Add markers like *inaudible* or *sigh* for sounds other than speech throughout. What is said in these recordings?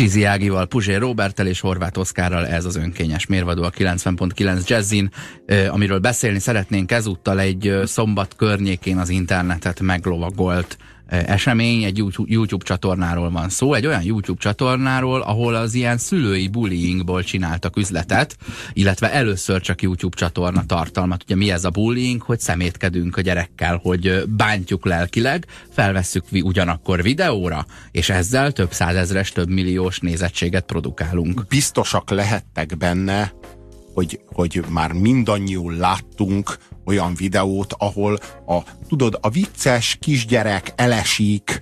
Csizi Ágival, Puzsé Robertel és Horváth Oszkárral ez az önkényes mérvadó a 90.9 Jazzin, amiről beszélni szeretnénk ezúttal egy szombat környékén az internetet meglovagolt esemény, egy YouTube csatornáról van szó, egy olyan YouTube csatornáról, ahol az ilyen szülői bullyingból csináltak üzletet, illetve először csak YouTube csatorna tartalmat. Ugye mi ez a bullying, hogy szemétkedünk a gyerekkel, hogy bántjuk lelkileg, felvesszük ugyanakkor videóra, és ezzel több százezres, több milliós nézettséget produkálunk. Biztosak lehettek benne, hogy, hogy már mindannyiul láttunk olyan videót, ahol a, tudod, a vicces kisgyerek elesik,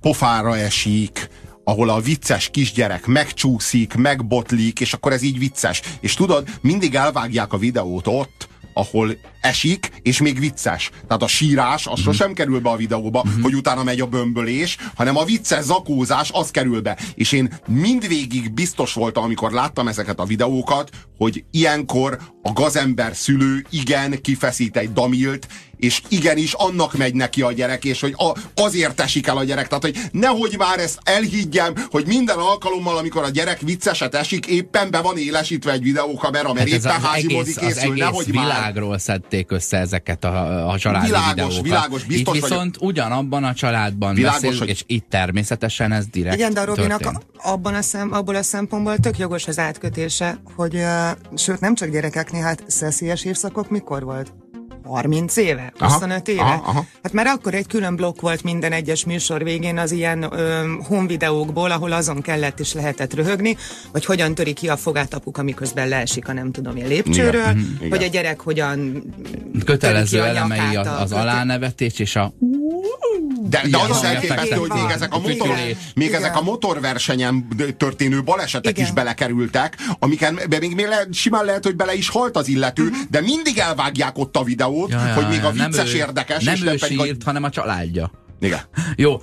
pofára esik, ahol a vicces kisgyerek megcsúszik, megbotlik, és akkor ez így vicces. És tudod, mindig elvágják a videót ott, ahol esik, és még vicces. Tehát a sírás, az mm. sosem kerül be a videóba, mm. hogy utána megy a bömbölés, hanem a vicces zakózás, az kerül be. És én mindvégig biztos voltam, amikor láttam ezeket a videókat, hogy ilyenkor a gazember szülő igen kifeszít egy damilt, és igenis annak megy neki a gyerek, és hogy a, azért esik el a gyerek. Tehát, hogy nehogy már ezt elhiggyem, hogy minden alkalommal, amikor a gyerek vicceset esik, éppen be van élesítve egy videókamera, mert hát éppen házi mozi készül. Az egész nehogy világról már... szedték össze ezeket a, a családi világos, videókat. Világos, biztos itt viszont vagyok. ugyanabban a családban világos, beszélünk, hogy... és itt természetesen ez direkt Igen, de a Robinak abban a szem, abból a szempontból tök jogos az átkötése, hogy uh, sőt nem csak gyerekeknél, hát szeszélyes évszakok mikor volt? 30 éve? 25 éve? Aha, aha. Hát már akkor egy külön blokk volt minden egyes műsor végén az ilyen ö, home videókból, ahol azon kellett és lehetett röhögni, hogy hogyan töri ki a fogát apuka, miközben leesik a nem tudom én lépcsőről, Igen. Mhm. hogy a gyerek hogyan kötelező elemei az, az alánevetés és a de, de az elképesztő, hogy még ezek a, motor, még ezek a motorversenyen történő balesetek Igen. is belekerültek, amiken még, még le, simán lehet, hogy bele is halt az illető, uh-huh. de mindig elvágják ott a videót, ja, ja, hogy még a vicces nem ő, érdekes. Nem és ő sírt, a... hanem a családja. Igen. Jó,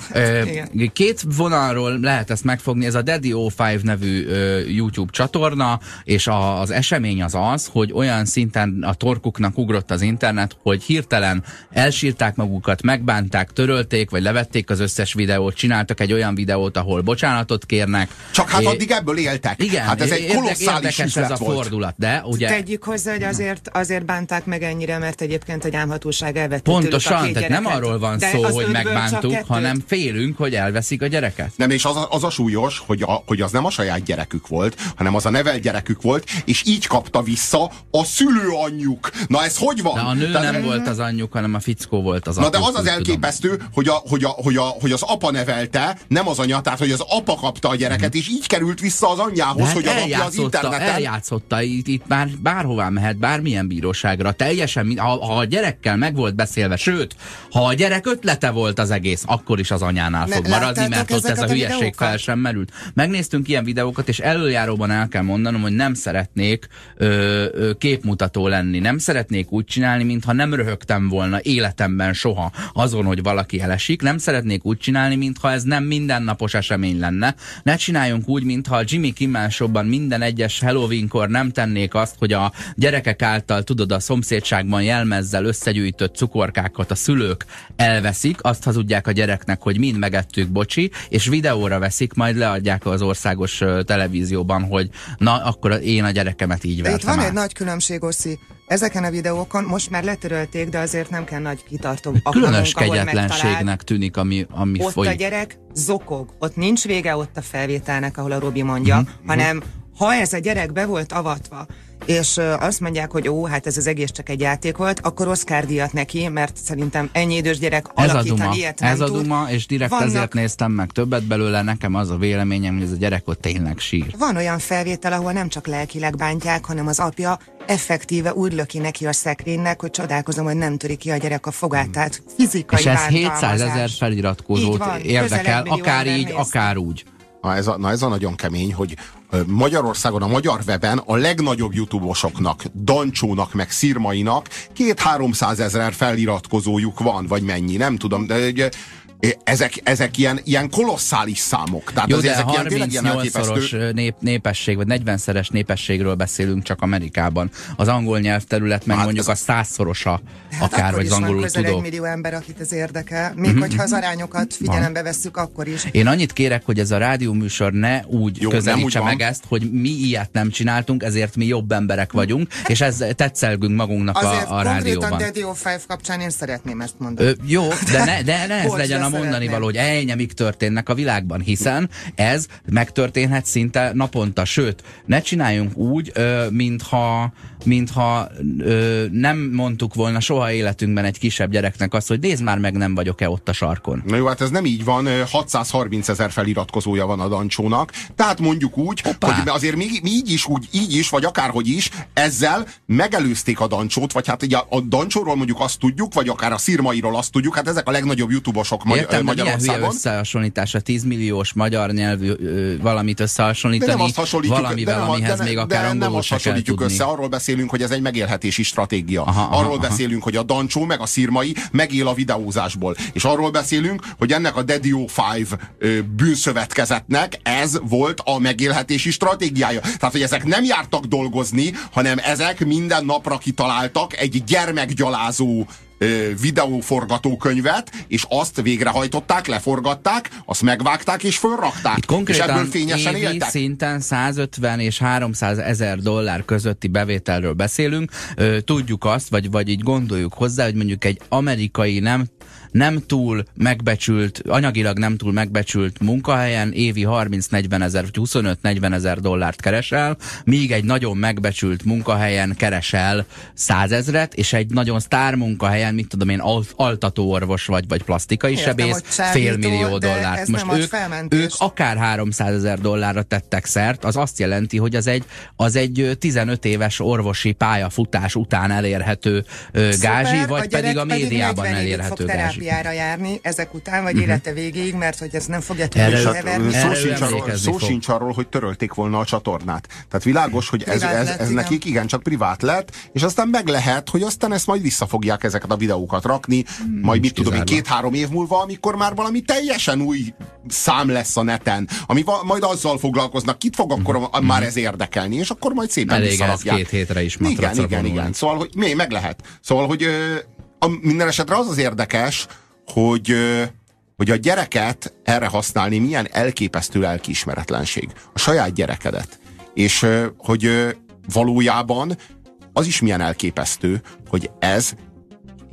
Igen. két vonalról lehet ezt megfogni, ez a Daddy O5 nevű YouTube csatorna, és a, az esemény az az, hogy olyan szinten a torkuknak ugrott az internet, hogy hirtelen elsírták magukat, megbánták, törölték, vagy levették az összes videót, csináltak egy olyan videót, ahol bocsánatot kérnek. Csak hát é, addig ebből éltek. Igen, hát ez egy kolosszális érdekes ez a fordulat, de ugye... Tegyük hozzá, hogy azért, azért bánták meg ennyire, mert egyébként egy álmhatóság elvette Pontosan, tehát nem arról van szó, hogy megbánták bántuk, hanem félünk, hogy elveszik a gyereket. Nem, és az a, az a súlyos, hogy, a, hogy az nem a saját gyerekük volt, hanem az a nevel gyerekük volt, és így kapta vissza a szülőanyjuk. Na ez hogy van? De a nő Tehát, nem volt az anyjuk, hanem a fickó volt az Na de az az elképesztő, hogy, a, hogy, a, hogy, a, hogy az apa nevelte, nem az anya, tehát hogy az apa kapta a gyereket, és így került vissza az anyjához, hát hogy az apja az interneten. Eljátszotta, itt, itt már bárhová mehet, bármilyen bíróságra. Teljesen, ha, ha a gyerekkel meg volt beszélve, sőt, ha a gyerek ötlete volt az egész, akkor is az anyánál fog ne, maradni, mert ott ez a hülyeség fel sem merült. Megnéztünk ilyen videókat, és előjáróban el kell mondanom, hogy nem szeretnék ö, ö, képmutató lenni. Nem szeretnék úgy csinálni, mintha nem röhögtem volna életemben soha azon, hogy valaki elesik. Nem szeretnék úgy csinálni, mintha ez nem mindennapos esemény lenne. Ne csináljunk úgy, mintha a Jimmy Kimmel showban minden egyes Halloweenkor nem tennék azt, hogy a gyerekek által, tudod, a szomszédságban jelmezzel összegyűjtött cukorkákat a szülők elveszik, azt hazudják a gyereknek, hogy mind megettük, bocsi, és videóra veszik, majd leadják az országos televízióban, hogy na, akkor én a gyerekemet így vertem Itt van át. egy nagy különbség, Oszi. Ezeken a videókon most már letörölték, de azért nem kell nagy kitartó. Különös kegyetlenségnek tűnik, ami, ami ott folyik. a gyerek zokog. Ott nincs vége ott a felvételnek, ahol a Robi mondja, uh-huh. hanem ha ez a gyerek be volt avatva, és azt mondják, hogy ó, hát ez az egész csak egy játék volt, akkor Oscar díjat neki, mert szerintem ennyi idős gyerek ez alakítani a duma, ilyet nem Ez a duma, és direkt Vannak... ezért néztem meg többet belőle, nekem az a véleményem, hogy ez a gyerek ott tényleg sír. Van olyan felvétel, ahol nem csak lelkileg bántják, hanem az apja effektíve úgy löki neki a szekrénynek, hogy csodálkozom, hogy nem töri ki a gyerek a fogát, tehát fizikai És ez 700 ezer feliratkozót van, érdekel, akár így, akár úgy. Na ez, a, na ez a nagyon kemény, hogy Magyarországon, a magyar weben a legnagyobb youtubosoknak, Dancsónak, meg Szirmainak két-háromszázezer feliratkozójuk van, vagy mennyi, nem tudom, de ezek, ezek ilyen, ilyen kolosszális számok. Tehát Jó, de ezek 38-szoros nép, népesség, vagy 40-szeres népességről beszélünk csak Amerikában. Az angol nyelvterület meg hát mondjuk ez... a százszorosa, hát akár, vagy az angolul tudó. egy millió ember, akit ez érdekel. Még mm-hmm. hogyha az arányokat figyelembe vesszük, akkor is. Én annyit kérek, hogy ez a rádióműsor ne úgy Jó, közelítse úgy meg ezt, hogy mi ilyet nem csináltunk, ezért mi jobb emberek vagyunk, és ez tetszelgünk magunknak Azért a, a rádióban. Azért konkrétan 5 kapcsán én szeretném ezt mondani. Ö, jó, de ne, de ne ez legyen a mondani való, hogy ennyi mik történnek a világban, hiszen ez megtörténhet szinte naponta, sőt, ne csináljunk úgy, mintha, mintha nem mondtuk volna soha életünkben egy kisebb gyereknek azt, hogy nézd már meg, nem vagyok-e ott a sarkon. Na jó, hát ez nem így van, 630 ezer feliratkozója van a Dancsónak, tehát mondjuk úgy, Hoppá. hogy azért mi, mi így is, úgy, így is, vagy akárhogy is, ezzel megelőzték a Dancsót, vagy hát ugye a Dancsóról mondjuk azt tudjuk, vagy akár a Szirmairól azt tudjuk, hát ezek a legnagyobb youtubosok Értem, Magyarországon. Milyen összehasonlítás a 10 milliós magyar nyelvű ö, valamit összehasonlítani, de nem azt hasonlítjuk, valamivel, de nem, amihez de, még akár de nem azt hasonlítjuk össze, arról beszélünk, hogy ez egy megélhetési stratégia. Aha, aha, arról aha. beszélünk, hogy a Dancsó meg a Szirmai megél a videózásból. És arról beszélünk, hogy ennek a Dedio 5 bűnszövetkezetnek ez volt a megélhetési stratégiája. Tehát, hogy ezek nem jártak dolgozni, hanem ezek minden napra kitaláltak egy gyermekgyalázó videóforgatókönyvet, és azt végrehajtották, leforgatták, azt megvágták és fölrakták. Itt konkrétan és ebből fényesen évi éltek. szinten 150 és 300 ezer dollár közötti bevételről beszélünk. Tudjuk azt, vagy, vagy így gondoljuk hozzá, hogy mondjuk egy amerikai nem nem túl megbecsült, anyagilag nem túl megbecsült munkahelyen évi 30-40 ezer, 25-40 ezer dollárt keresel, míg egy nagyon megbecsült munkahelyen keresel 100 ezret, és egy nagyon sztár munkahelyen, mit tudom én, altatóorvos vagy, vagy plastikai Értem, sebész, fél millió dollárt. Most ők, ők akár 300 ezer dollárra tettek szert, az azt jelenti, hogy az egy, az egy 15 éves orvosi pályafutás után elérhető Szuper, gázsi, vagy a pedig a médiában pedig elérhető gázsi terápiára járni ezek után, vagy uh-huh. élete végéig, mert hogy ez nem fogja tudni leverni. Szó, sincs arról, szó sincs arról, hogy törölték volna a csatornát. Tehát világos, hogy ez, ez, ez, ez nekik igen csak privát lett, és aztán meg lehet, hogy aztán ezt majd visszafogják ezeket a videókat rakni, hmm, majd mit tudom én, két-három év múlva, amikor már valami teljesen új szám lesz a neten, ami majd azzal foglalkoznak, kit fog akkor uh-huh. már ez érdekelni, és akkor majd szépen Elég visszalapják. két hétre is Igen, igen, igen. Szóval, hogy mi, meg lehet. Szóval, hogy a, minden esetre az az érdekes, hogy, hogy a gyereket erre használni milyen elképesztő lelkiismeretlenség. A saját gyerekedet. És hogy valójában az is milyen elképesztő, hogy ez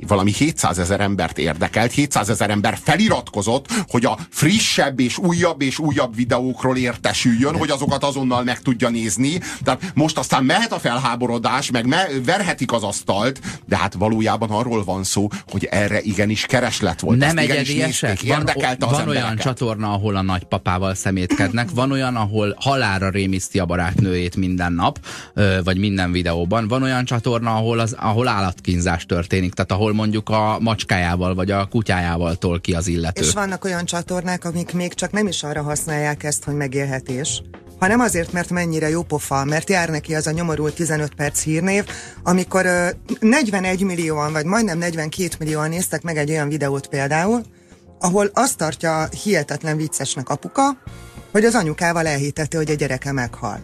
valami 700 ezer embert érdekelt, 700 ezer ember feliratkozott, hogy a frissebb és újabb és újabb videókról értesüljön, hogy azokat azonnal meg tudja nézni. Tehát most aztán mehet a felháborodás, meg me verhetik az asztalt, de hát valójában arról van szó, hogy erre igenis kereslet volt. Nem egyedi eset. Van, van olyan csatorna, ahol a nagypapával szemétkednek, van olyan, ahol halára rémiszti a barátnőjét minden nap, vagy minden videóban, van olyan csatorna, ahol, az, ahol állatkínzás történik, tehát ahol ahol mondjuk a macskájával vagy a kutyájával tol ki az illető. És vannak olyan csatornák, amik még csak nem is arra használják ezt, hogy megélhetés, hanem azért, mert mennyire jó pofa, mert jár neki az a nyomorult 15 perc hírnév, amikor uh, 41 millióan, vagy majdnem 42 millióan néztek meg egy olyan videót például, ahol azt tartja hihetetlen viccesnek apuka, hogy az anyukával elhitette, hogy a gyereke meghal.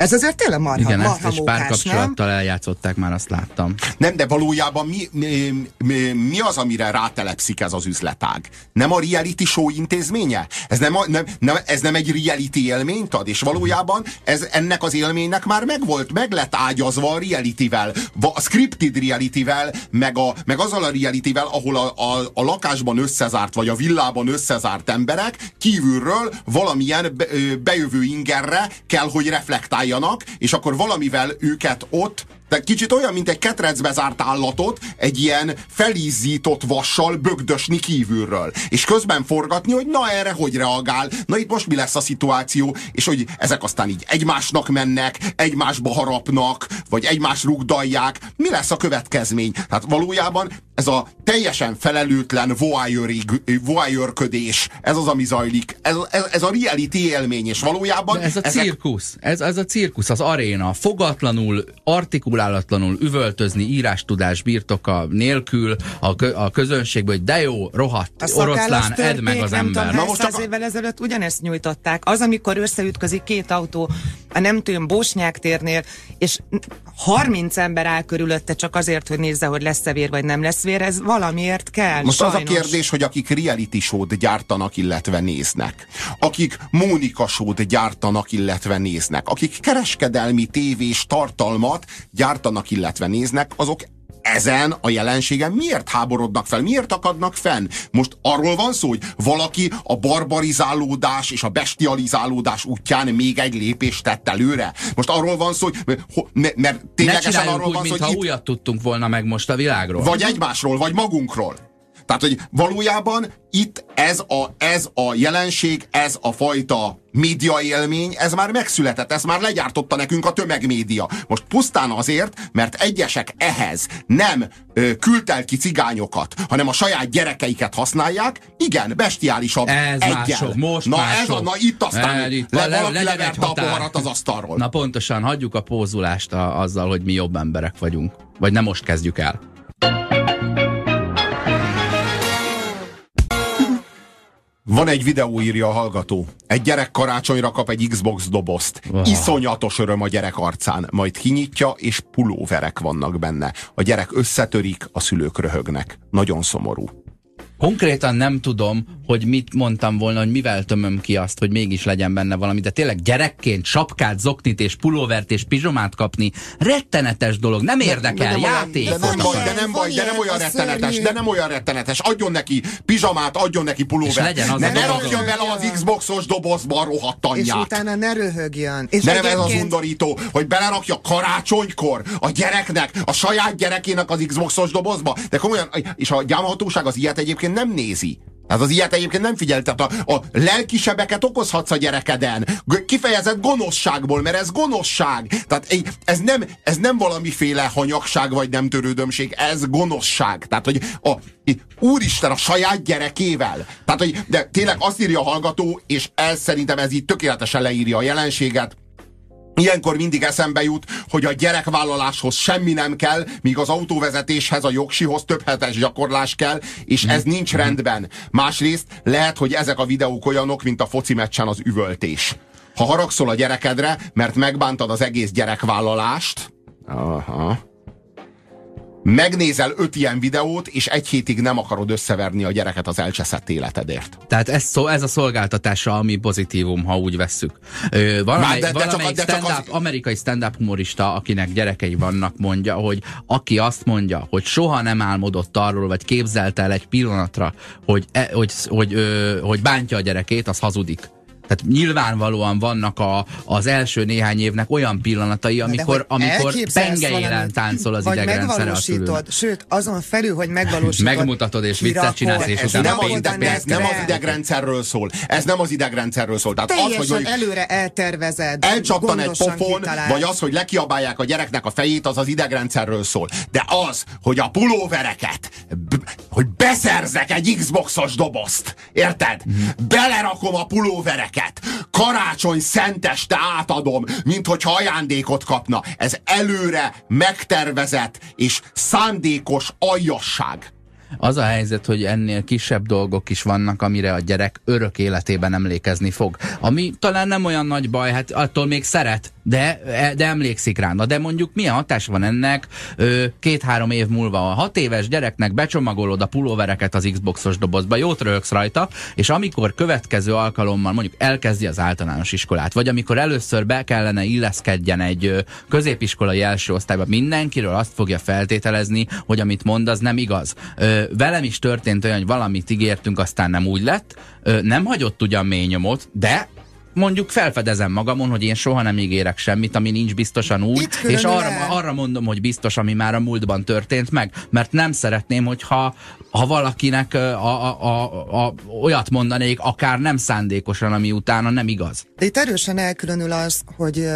Ez azért tényleg marha, Igen, marha ezt párkapcsolattal nem? eljátszották, már azt láttam. Nem, de valójában mi, mi, mi, mi az, amire rátelepszik ez az üzletág? Nem a reality show intézménye? Ez nem, a, nem, nem, ez nem egy reality élményt ad? És valójában ez, ennek az élménynek már megvolt, meg lett ágyazva a realityvel, a scripted realityvel, meg, a, meg azzal a realityvel, ahol a, a, a lakásban összezárt, vagy a villában összezárt emberek kívülről valamilyen be, bejövő ingerre kell, hogy reflektáljanak találjanak, és akkor valamivel őket ott de kicsit olyan, mint egy ketrecbe zárt állatot egy ilyen felízított vassal bögdösni kívülről. És közben forgatni, hogy na erre hogy reagál, na itt most mi lesz a szituáció, és hogy ezek aztán így egymásnak mennek, egymásba harapnak, vagy egymás rugdalják. Mi lesz a következmény? Tehát valójában ez a teljesen felelőtlen voyeurködés, ez az, ami zajlik. Ez, ez, ez a reality élmény, és valójában... De ez a ezek... cirkusz, ez, ez a cirkusz, az aréna, fogatlanul artikulál artikulálatlanul üvöltözni, írástudás birtoka nélkül a, kö, a közönségből, hogy de jó, rohadt, a oroszlán, edd meg az ember. Nem tudom, most csak... évvel ezelőtt ugyanezt nyújtották. Az, amikor összeütközik két autó a nem tudom, Bosnyák térnél, és 30 ember áll körülötte csak azért, hogy nézze, hogy lesz-e vér vagy nem lesz vér, ez valamiért kell. Most sajnos. az a kérdés, hogy akik reality show-t gyártanak, illetve néznek, akik Mónika show gyártanak, illetve néznek, akik kereskedelmi tévés tartalmat gyártanak, illetve néznek, azok ezen a jelenségen miért háborodnak fel, miért akadnak fenn? Most arról van szó, hogy valaki a barbarizálódás és a bestializálódás útján még egy lépést tett előre? Most arról van szó, hogy mert ténylegesen arról úgy, van szó, hogy itt... újat tudtunk volna meg most a világról. Vagy egymásról, vagy magunkról. Tehát, hogy valójában itt ez a, ez a jelenség, ez a fajta média élmény, ez már megszületett, ez már legyártotta nekünk a tömegmédia. Most pusztán azért, mert egyesek ehhez nem ö, küldtel ki cigányokat, hanem a saját gyerekeiket használják, igen, bestiálisabb ez egyel. Mások, most na, mások. ez a, na itt aztán el, itt, le, le, le, leverte a poharat az asztalról. Na pontosan, hagyjuk a pózulást a, azzal, hogy mi jobb emberek vagyunk. Vagy nem most kezdjük el. Van egy videó, írja a hallgató. Egy gyerek karácsonyra kap egy Xbox dobozt. Wow. Iszonyatos öröm a gyerek arcán. Majd kinyitja, és pulóverek vannak benne. A gyerek összetörik, a szülők röhögnek. Nagyon szomorú. Konkrétan nem tudom, hogy mit mondtam volna, hogy mivel tömöm ki azt, hogy mégis legyen benne valami, de tényleg gyerekként sapkát, zoknit és pulóvert és pizsomát kapni, rettenetes dolog, nem érdekel, de, játék. De nem baj, de nem baj, de nem olyan rettenetes, de nem olyan rettenetes. Adjon neki pizsamát, adjon neki pulóvert. Ne, ne rakja bele az Xboxos dobozba a rohadt anyját. És utána ne röhögjön. És de nem ez az undorító, hogy belerakja karácsonykor a gyereknek, a saját gyerekének az Xboxos dobozba. De komolyan, és a gyámhatóság az ilyet egyébként nem nézi. Hát az ilyet egyébként nem figyel, tehát a, a lelkisebeket okozhatsz a gyerekeden. Kifejezett gonoszságból, mert ez gonoszság. Tehát ez nem, ez nem valamiféle hanyagság vagy nem törődömség, ez gonoszság. Tehát, hogy a, úristen a saját gyerekével. Tehát, hogy de tényleg azt írja a hallgató, és ez szerintem ez így tökéletesen leírja a jelenséget, Ilyenkor mindig eszembe jut, hogy a gyerekvállaláshoz semmi nem kell, míg az autóvezetéshez, a jogsihoz több hetes gyakorlás kell, és ez nincs rendben. Másrészt lehet, hogy ezek a videók olyanok, mint a foci meccsen az üvöltés. Ha haragszol a gyerekedre, mert megbántad az egész gyerekvállalást, aha, megnézel öt ilyen videót, és egy hétig nem akarod összeverni a gyereket az elcseszett életedért. Tehát ez, szó, ez a szolgáltatása, ami pozitívum, ha úgy vesszük. Ö, valamely, de, de, valamelyik de stand az... amerikai stand-up humorista, akinek gyerekei vannak, mondja, hogy aki azt mondja, hogy soha nem álmodott arról, vagy képzelt el egy pillanatra, hogy, e, hogy, hogy, hogy, hogy bántja a gyerekét, az hazudik. Tehát nyilvánvalóan vannak a, az első néhány évnek olyan pillanatai, amikor, amikor pengeilen táncol az idegrendszere a szülőn. Sőt, azon felül, hogy megvalósítod. Megmutatod és viccet csinálsz, és utána nem, péntek, péntek, ez nem az idegrendszerről szól. Ez nem az idegrendszerről szól. Tehát Teljesen az, hogy előre eltervezed. Elcsattan egy pofon, kitalált. vagy az, hogy lekiabálják a gyereknek a fejét, az az idegrendszerről szól. De az, hogy a pulóvereket, hogy beszerzek egy Xboxos dobozt, érted? Mm. Belerakom a pulóvereket, neked. Karácsony szenteste átadom, mint hogyha ajándékot kapna. Ez előre megtervezett és szándékos aljasság. Az a helyzet, hogy ennél kisebb dolgok is vannak, amire a gyerek örök életében emlékezni fog. Ami talán nem olyan nagy baj, hát attól még szeret, de, de emlékszik rá. Na de mondjuk milyen hatás van ennek két-három év múlva a hat éves gyereknek becsomagolod a pulóvereket az Xboxos dobozba, jót rögsz rajta, és amikor következő alkalommal mondjuk elkezdi az általános iskolát, vagy amikor először be kellene illeszkedjen egy középiskolai első osztályba, mindenkiről azt fogja feltételezni, hogy amit mond, az nem igaz. Velem is történt olyan, hogy valamit ígértünk, aztán nem úgy lett. Nem hagyott ugyan mély nyomot, de mondjuk felfedezem magamon, hogy én soha nem ígérek semmit, ami nincs biztosan úgy, és arra, arra mondom, hogy biztos, ami már a múltban történt meg, mert nem szeretném, hogyha ha valakinek a, a, a, a, olyat mondanék, akár nem szándékosan, ami utána nem igaz. De itt erősen elkülönül az, hogy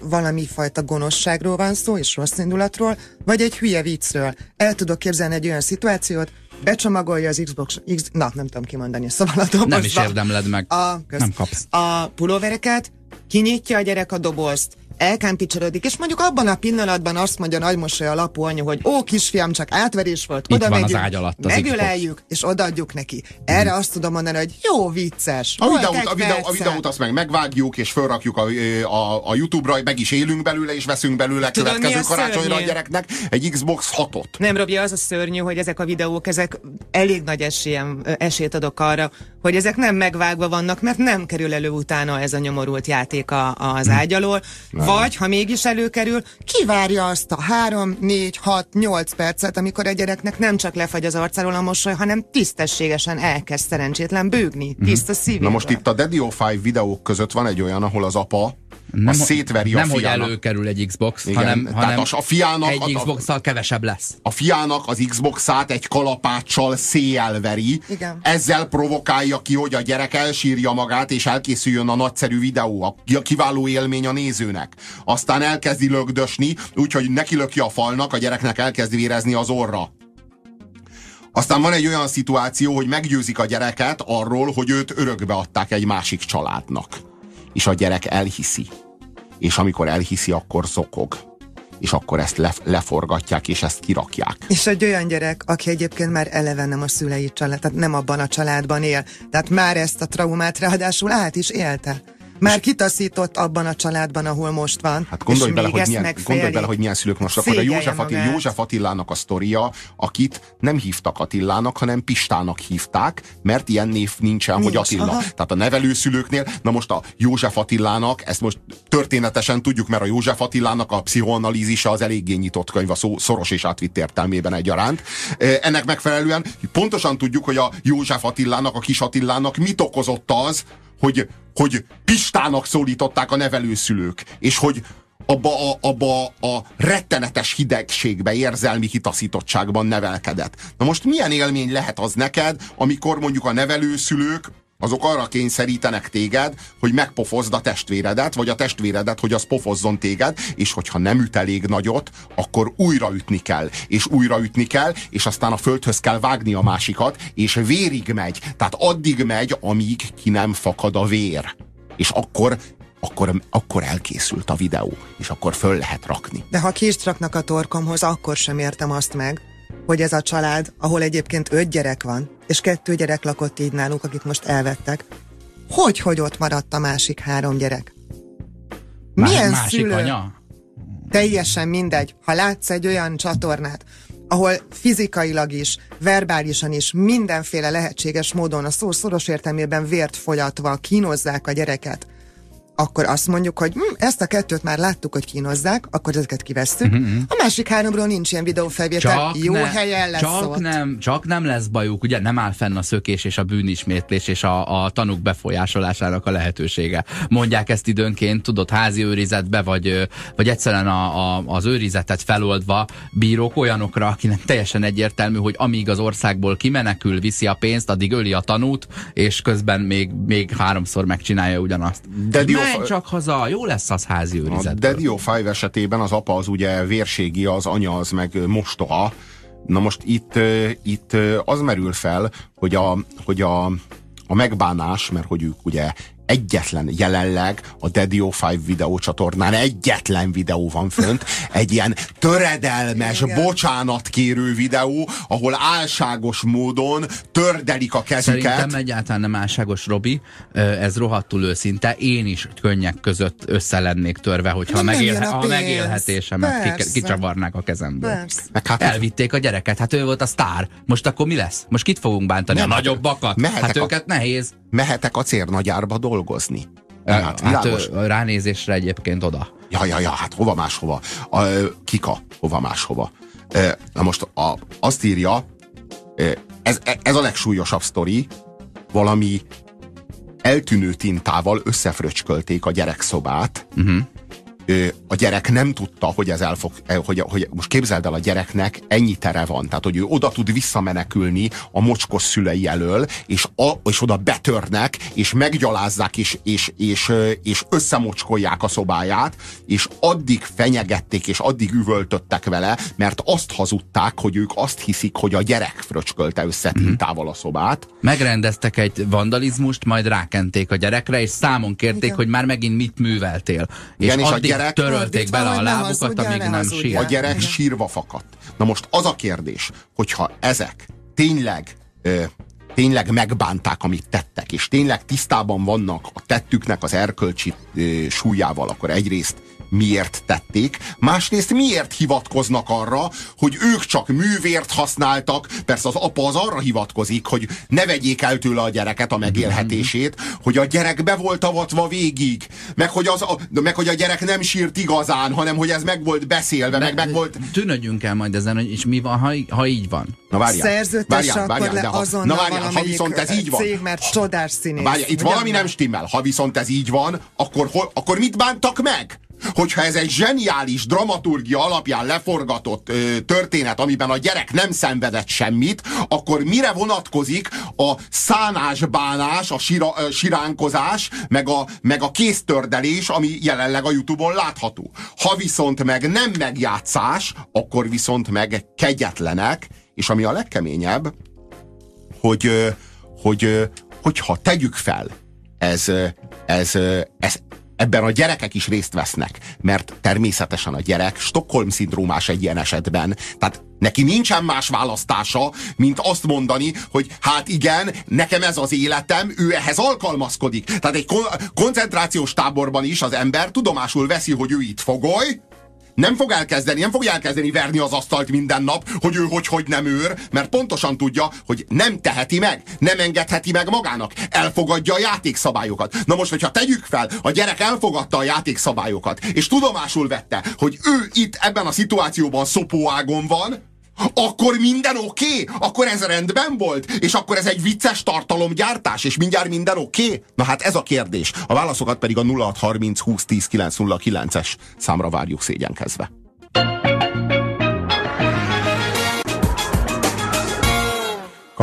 valami fajta gonoszságról van szó, és rossz indulatról, vagy egy hülye viccről. El tudok képzelni egy olyan szituációt, becsomagolja az Xbox, X, na nem tudom kimondani, szóval a dobozba. Nem is érdemled meg. A, köz, nem kapsz. A pulóvereket, kinyitja a gyerek a dobozt, elkámpicsolódik, és mondjuk abban a pillanatban azt mondja nagymosoly a lapú anyu, hogy ó, kisfiam, csak átverés volt, oda megyünk, megöleljük, és odaadjuk neki. Erre hmm. azt tudom mondani, hogy jó vicces. A videót, a, videó, a videót azt meg megvágjuk, és felrakjuk a, a, a YouTube-ra, meg is élünk belőle, és veszünk belőle Tudod, következő karácsonyra a gyereknek egy Xbox 6-ot. Nem, Robi, az a szörnyű, hogy ezek a videók, ezek elég nagy esélyem, esélyt adok arra, hogy ezek nem megvágva vannak, mert nem kerül elő utána ez a nyomorult játék a, az hm. ágyalól, nem. Vagy ha mégis előkerül, kivárja azt a 3, 4, 6, 8 percet, amikor egy gyereknek nem csak lefagy az arcáról a mosoly, hanem tisztességesen elkezd szerencsétlen bőgni, hm. tiszta szívéből. Na most itt a Daddy 5 videók között van egy olyan, ahol az apa nem, a szétveri nem, a hogy előkerül egy Xbox, Igen, hanem, hanem a, fiának, egy xbox kevesebb lesz. A fiának az Xbox-át egy kalapáccsal széjjelveri, Igen. ezzel provokálja ki, hogy a gyerek elsírja magát, és elkészüljön a nagyszerű videó, a kiváló élmény a nézőnek. Aztán elkezdi lögdösni, úgyhogy neki löki a falnak, a gyereknek elkezdi vérezni az orra. Aztán van egy olyan szituáció, hogy meggyőzik a gyereket arról, hogy őt örökbe adták egy másik családnak. És a gyerek elhiszi és amikor elhiszi, akkor zokog és akkor ezt le, leforgatják, és ezt kirakják. És egy olyan gyerek, aki egyébként már eleve nem a szülei család, tehát nem abban a családban él, tehát már ezt a traumát ráadásul át is élte. Már kitaszított abban a családban, ahol most van. Hát gondolj, bele, hogy milyen, gondolj bele, hogy milyen szülők most akkor a József, Attil, József Attilának a sztoria, akit nem hívtak Attilának, hanem Pistának hívták, mert ilyen név nincsen, Nincs, hogy Attila. Aha. Tehát a nevelőszülőknél, na most a József Attilának, ezt most történetesen tudjuk, mert a József Attilának a pszichoanalízise az eléggé nyitott könyv, a szó szoros és átvitt értelmében egyaránt. Ennek megfelelően pontosan tudjuk, hogy a József Attilának, a kis Attilának mit okozott az, hogy, hogy Pistának szólították a nevelőszülők, és hogy abba a, abba a rettenetes hidegségbe, érzelmi kitaszítottságban nevelkedett. Na most milyen élmény lehet az neked, amikor mondjuk a nevelőszülők azok arra kényszerítenek téged, hogy megpofozd a testvéredet, vagy a testvéredet, hogy az pofozzon téged, és hogyha nem üt elég nagyot, akkor újra ütni kell, és újra ütni kell, és aztán a földhöz kell vágni a másikat, és vérig megy. Tehát addig megy, amíg ki nem fakad a vér. És akkor akkor, akkor elkészült a videó, és akkor föl lehet rakni. De ha kést raknak a torkomhoz, akkor sem értem azt meg, hogy ez a család, ahol egyébként öt gyerek van, és kettő gyerek lakott így náluk, akit most elvettek, hogy, hogy ott maradt a másik három gyerek? Milyen másik szülő? anya? Teljesen mindegy. Ha látsz egy olyan csatornát, ahol fizikailag is, verbálisan is, mindenféle lehetséges módon a szó szoros értelmében vért folyatva kínozzák a gyereket, akkor azt mondjuk, hogy hm, ezt a kettőt már láttuk, hogy kínozzák, akkor ezeket kivesztük. Uh-huh. A másik háromról nincs ilyen videófelvétel, csak jó ne, helyen lesz csak ott. Nem, csak nem lesz bajuk, ugye nem áll fenn a szökés és a bűnismétlés és a, a tanúk befolyásolásának a lehetősége. Mondják ezt időnként, tudod, házi őrizetbe, vagy, vagy egyszerűen a, a, az őrizetet feloldva bírók olyanokra, akinek teljesen egyértelmű, hogy amíg az országból kimenekül, viszi a pénzt, addig öli a tanút, és közben még, még háromszor megcsinálja ugyanazt. De Menj csak haza, jó lesz az házi őrizetből. A Daddy 5 esetében az apa az ugye vérségi, az anya az meg mostoha. Na most itt, itt az merül fel, hogy a, hogy a, a megbánás, mert hogy ők ugye egyetlen jelenleg a Daddy 5 videócsatornán egyetlen videó van fönt, *laughs* egy ilyen töredelmes, Igen. bocsánatkérő videó, ahol álságos módon tördelik a kezüket. Szerintem egyáltalán nem álságos, Robi, ez rohadtul őszinte, én is könnyek között össze lennék törve, hogyha megélhe, a megélhetésemet kicsavarnák a kezemből. Meg hát, Elvitték a gyereket, hát ő volt a sztár. Most akkor mi lesz? Most kit fogunk bántani? Nem, a nagyobbakat? Hát őket a, nehéz. Mehetek a cérnagyárba dolgozni. Hát, hát ránézésre egyébként oda. Ja, ja, ja, hát hova máshova. A, kika, hova máshova. Na most a, azt írja, ez, ez a legsúlyosabb sztori, valami eltűnő tintával összefröcskölték a gyerekszobát, uh-huh a gyerek nem tudta, hogy ez el fog, hogy, hogy most képzeld el, a gyereknek ennyi tere van, tehát hogy ő oda tud visszamenekülni a mocskos szülei elől, és, a, és oda betörnek, és meggyalázzák, és, és, és, és összemocskolják a szobáját, és addig fenyegették, és addig üvöltöttek vele, mert azt hazudták, hogy ők azt hiszik, hogy a gyerek fröcskölte össze tintával a szobát. Megrendeztek egy vandalizmust, majd rákenték a gyerekre, és számon kérték, Igen. hogy már megint mit műveltél. És Igen, és addig gyerek, törölték bele a lábukat, amíg nem sír. A gyerek sírva fakadt. Na most az a kérdés, hogyha ezek tényleg tényleg megbánták, amit tettek, és tényleg tisztában vannak a tettüknek az erkölcsi súlyával, akkor egyrészt miért tették, másrészt miért hivatkoznak arra, hogy ők csak művért használtak, persze az apa az arra hivatkozik, hogy ne vegyék el tőle a gyereket, a megélhetését, hogy a gyerek be volt avatva végig, meg hogy, az, a, meg hogy a gyerek nem sírt igazán, hanem hogy ez meg volt beszélve, meg, meg volt... Tűnödjünk el majd ezen, hogy és mi van, ha, ha így van. Na várjál, Szerződtes várjál, várjál, várjál, de ha, na várjál, ha viszont ez így van. Cég, mert csodás színész. Várjál, itt valami nem stimmel. Ha viszont ez így van, akkor, akkor mit bántak meg? Hogyha ez egy zseniális dramaturgia alapján leforgatott ö, történet, amiben a gyerek nem szenvedett semmit, akkor mire vonatkozik a szánásbánás, a sira, ö, siránkozás, meg a, meg a kéztördelés, ami jelenleg a Youtube-on látható. Ha viszont meg nem megjátszás, akkor viszont meg kegyetlenek, és ami a legkeményebb, hogy, hogy, hogyha tegyük fel, ez, ez, ez, ebben a gyerekek is részt vesznek, mert természetesen a gyerek Stockholm-szindrómás egy ilyen esetben. Tehát neki nincsen más választása, mint azt mondani, hogy hát igen, nekem ez az életem, ő ehhez alkalmazkodik. Tehát egy kon- koncentrációs táborban is az ember tudomásul veszi, hogy ő itt fogoly, nem fog elkezdeni, nem fogja elkezdeni verni az asztalt minden nap, hogy ő hogy, hogy nem őr, mert pontosan tudja, hogy nem teheti meg, nem engedheti meg magának, elfogadja a játékszabályokat. Na most, hogyha tegyük fel, a gyerek elfogadta a játékszabályokat, és tudomásul vette, hogy ő itt ebben a szituációban szopóágon van, akkor minden oké? Okay? Akkor ez rendben volt? És akkor ez egy vicces tartalomgyártás? És mindjárt minden oké? Okay? Na hát ez a kérdés. A válaszokat pedig a 0630 20 10 909-es számra várjuk szégyenkezve.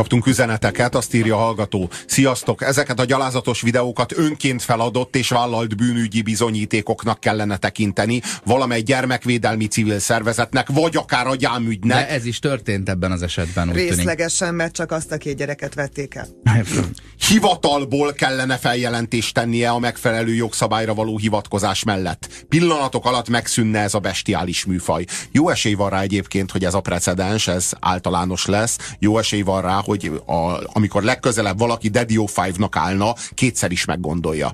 Kaptunk üzeneteket, azt írja a hallgató. Sziasztok, ezeket a gyalázatos videókat önként feladott és vállalt bűnügyi bizonyítékoknak kellene tekinteni valamely gyermekvédelmi civil szervezetnek, vagy akár a gyámügynek. De ez is történt ebben az esetben, úgy Részlegesen, tűnik. mert csak azt a két gyereket vették el. *laughs* Hivatalból kellene feljelentést tennie a megfelelő jogszabályra való hivatkozás mellett. Pillanatok alatt megszűnne ez a bestiális műfaj. Jó esély van rá egyébként, hogy ez a precedens, ez általános lesz. Jó esély van rá, hogy a, amikor legközelebb valaki Dedio 5-nak állna, kétszer is meggondolja.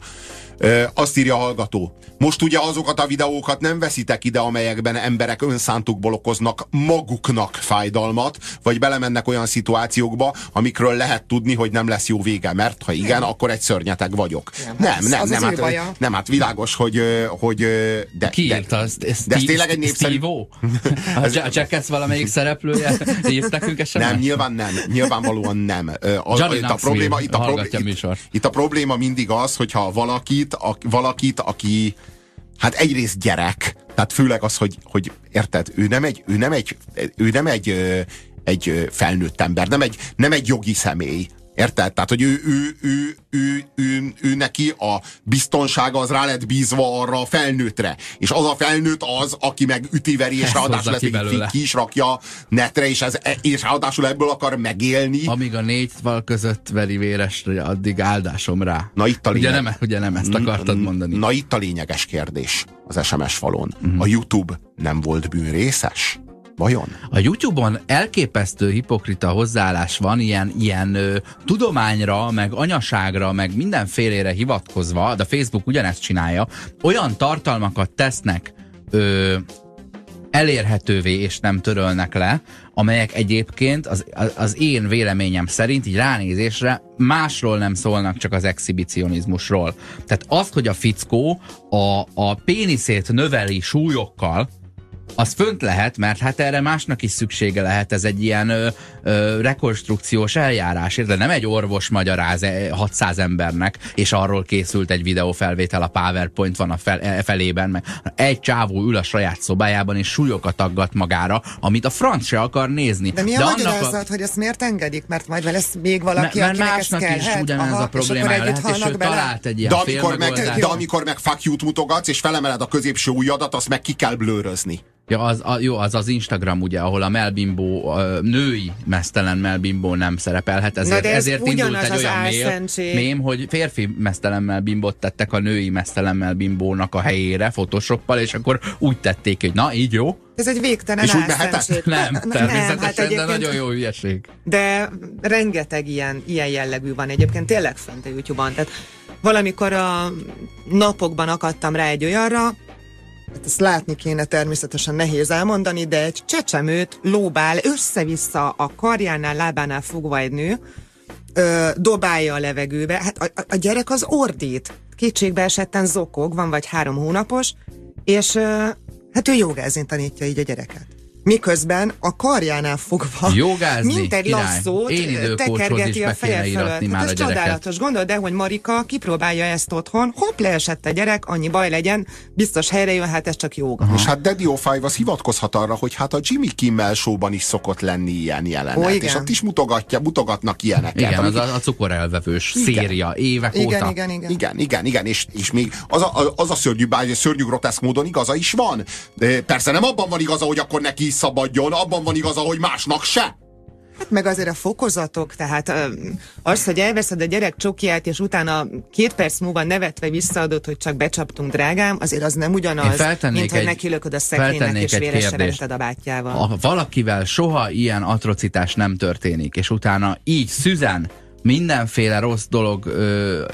Ö, azt írja a hallgató. Most ugye azokat a videókat nem veszitek ide, amelyekben emberek önszántukból okoznak maguknak fájdalmat, vagy belemennek olyan szituációkba, amikről lehet tudni, hogy nem lesz jó vége, mert ha igen, nem. akkor egy szörnyeteg vagyok. Nem, nem, hát nem, az nem, az hát, nem, hát világos, hogy, hogy de, Ki írta? De, de, de ez tényleg egy népszerű... *laughs* A Jackass valamelyik szereplője *laughs* írt nekünk esetleg? Nem, nyilván nem. Nyilvánvalóan nem. A, itt, a probléma, itt, a probléma, itt, itt a probléma mindig az, hogyha valakit, a, valakit, aki Hát egyrészt gyerek, tehát főleg az, hogy, hogy érted, ő nem egy, ő nem egy, ő nem egy, egy felnőtt ember, nem egy, nem egy jogi személy, Érted? Tehát, hogy ő, ő, ő, ő, ő, ő neki a biztonsága az rá lett bízva arra a felnőttre. És az a felnőtt az, aki meg ütiveri, és ráadásul ezt ki, ki is rakja netre, és, ez, és ráadásul ebből akar megélni. Amíg a négy val között veri véresre, addig áldásom rá. Na itt a lényeg... ugye, nem, ugye nem ezt akartad mondani. Na itt a lényeges kérdés az SMS falon. Uh-huh. A YouTube nem volt bűnrészes? Vajon? A YouTube-on elképesztő hipokrita hozzáállás van, ilyen, ilyen ö, tudományra, meg anyaságra, meg mindenfélére hivatkozva, de Facebook ugyanezt csinálja, olyan tartalmakat tesznek ö, elérhetővé és nem törölnek le, amelyek egyébként az, az én véleményem szerint így ránézésre másról nem szólnak, csak az exhibicionizmusról. Tehát azt, hogy a fickó a, a péniszét növeli súlyokkal, az fönt lehet, mert hát erre másnak is szüksége lehet, ez egy ilyen ö, ö, rekonstrukciós eljárás, de nem egy orvos magyaráz 600 embernek, és arról készült egy videófelvétel, a PowerPoint van a fel, e, felében, meg egy csávó ül a saját szobájában, és súlyokat aggat magára, amit a franc se akar nézni. De mi a de magyarázat, a... hogy ezt miért engedik? Mert majd lesz még valaki, mert akinek másnak ez is ugyanez Aha, a problémája lehet, és ő bele? talált egy ilyen de amikor, meg, de amikor meg fuck you mutogatsz, és felemeled a középső ujjadat, azt meg ki kell blőrözni. Ja, az, a, jó, az az Instagram, ugye, ahol a melbimbó, a női mesztelen melbimbó nem szerepelhet, ezért, ez ezért indult egy olyan mél, mém, hogy férfi mesztelen melbimbót tettek a női mesztelen melbimbónak a helyére photoshoppal, és akkor úgy tették, hogy na, így jó. Ez egy végtelen és úgy Nem, természetesen, nem, hát de nagyon jó hülyeség. De rengeteg ilyen, ilyen jellegű van egyébként tényleg fent a YouTube-on. Tehát valamikor a napokban akadtam rá egy olyanra, Hát ezt látni kéne természetesen nehéz elmondani, de egy csecsemőt lóbál össze-vissza a karjánál, lábánál fogva egy nő, ö, dobálja a levegőbe. Hát a, a gyerek az ordít. Kétségbe esetten zokog, van vagy három hónapos, és ö, hát ő jogázni tanítja így a gyereket miközben a karjánál fogva, Jogázni, mint egy király. lasszót, tekergeti a feje fölött. Hát ez csodálatos. Gondold de hogy Marika kipróbálja ezt otthon, hopp, leesett a gyerek, annyi baj legyen, biztos helyre jön, hát ez csak jóga. Aha. És hát Daddy O'Five az hivatkozhat arra, hogy hát a Jimmy Kimmel show is szokott lenni ilyen jelenet. Ó, és ott is mutogatja, mutogatnak ilyeneket. Igen, amik... az a, a cukorelvevős igen. széria, évek igen, óta. Igen, igen, igen. Igen, igen, és, és még az a, az a szörnyű, szörnyű groteszk módon igaza is van. De persze nem abban van igaza, hogy akkor neki szabadjon, abban van igaza, hogy másnak se. Hát meg azért a fokozatok, tehát az, hogy elveszed a gyerek csokját, és utána két perc múlva nevetve visszaadod, hogy csak becsaptunk, drágám, azért az nem ugyanaz, mint hogy nekilököd a szekrénynek, és vérese a bátyjával. Ha valakivel soha ilyen atrocitás nem történik, és utána így szüzen, mindenféle rossz dolog ö,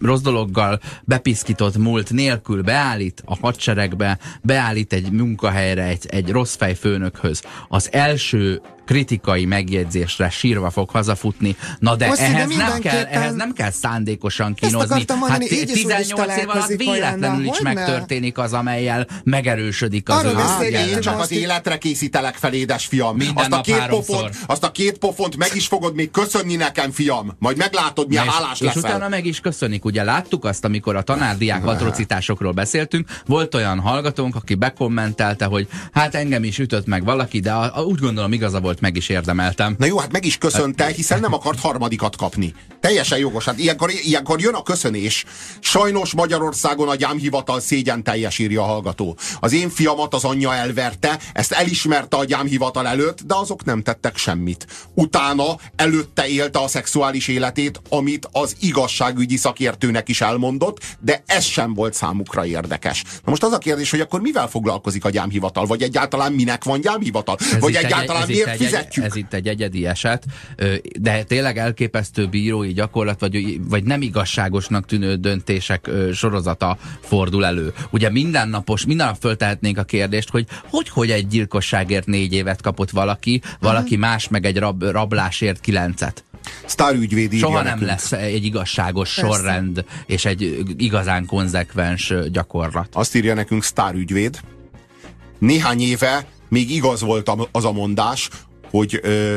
rossz dologgal bepiszkított múlt nélkül beállít a hadseregbe, beállít egy munkahelyre, egy, egy rossz fejfőnökhöz. Az első kritikai megjegyzésre sírva fog hazafutni. Na de, Azt ehhez, nem kell, ehhez nem kell szándékosan kínozni. Mondani, hát 18 év alatt véletlenül is megtörténik az, amelyel megerősödik az Arról ő Én csak az életre készítelek fel, édes fiam. Minden azt a, két pofont, azt a két pofont meg is fogod még köszönni nekem, fiam. Majd meglátod, milyen hálás és, leszel. És utána meg is köszönik. Ugye láttuk azt, amikor a tanárdiák atrocitásokról beszéltünk, volt olyan hallgatónk, aki bekommentelte, hogy hát engem is ütött meg valaki, de a, a, úgy gondolom igaza volt volt, meg is érdemeltem. Na jó, hát meg is köszönte, hiszen nem akart harmadikat kapni. Teljesen jogos. Hát ilyenkor, ilyenkor jön a köszönés. Sajnos Magyarországon a gyámhivatal szégyen teljes írja a hallgató. Az én fiamat az anyja elverte, ezt elismerte a gyámhivatal előtt, de azok nem tettek semmit. Utána előtte élte a szexuális életét, amit az igazságügyi szakértőnek is elmondott, de ez sem volt számukra érdekes. Na most az a kérdés, hogy akkor mivel foglalkozik a gyámhivatal? Vagy egyáltalán minek van gyámhivatal? Ez Vagy egyáltalán egy, miért fizetjük? Ez itt egy egyedi eset, de tényleg elképesztő bírói gyakorlat, vagy, vagy nem igazságosnak tűnő döntések sorozata fordul elő. Ugye mindennapos, minden nap föltehetnénk a kérdést, hogy hogy, hogy egy gyilkosságért négy évet kapott valaki, valaki más meg egy rab, rablásért kilencet. Sztárügyvéd Soha nem nekünk. lesz egy igazságos Persze. sorrend és egy igazán konzekvens gyakorlat. Azt írja nekünk sztárügyvéd. Néhány éve még igaz volt az a mondás, hogy ö,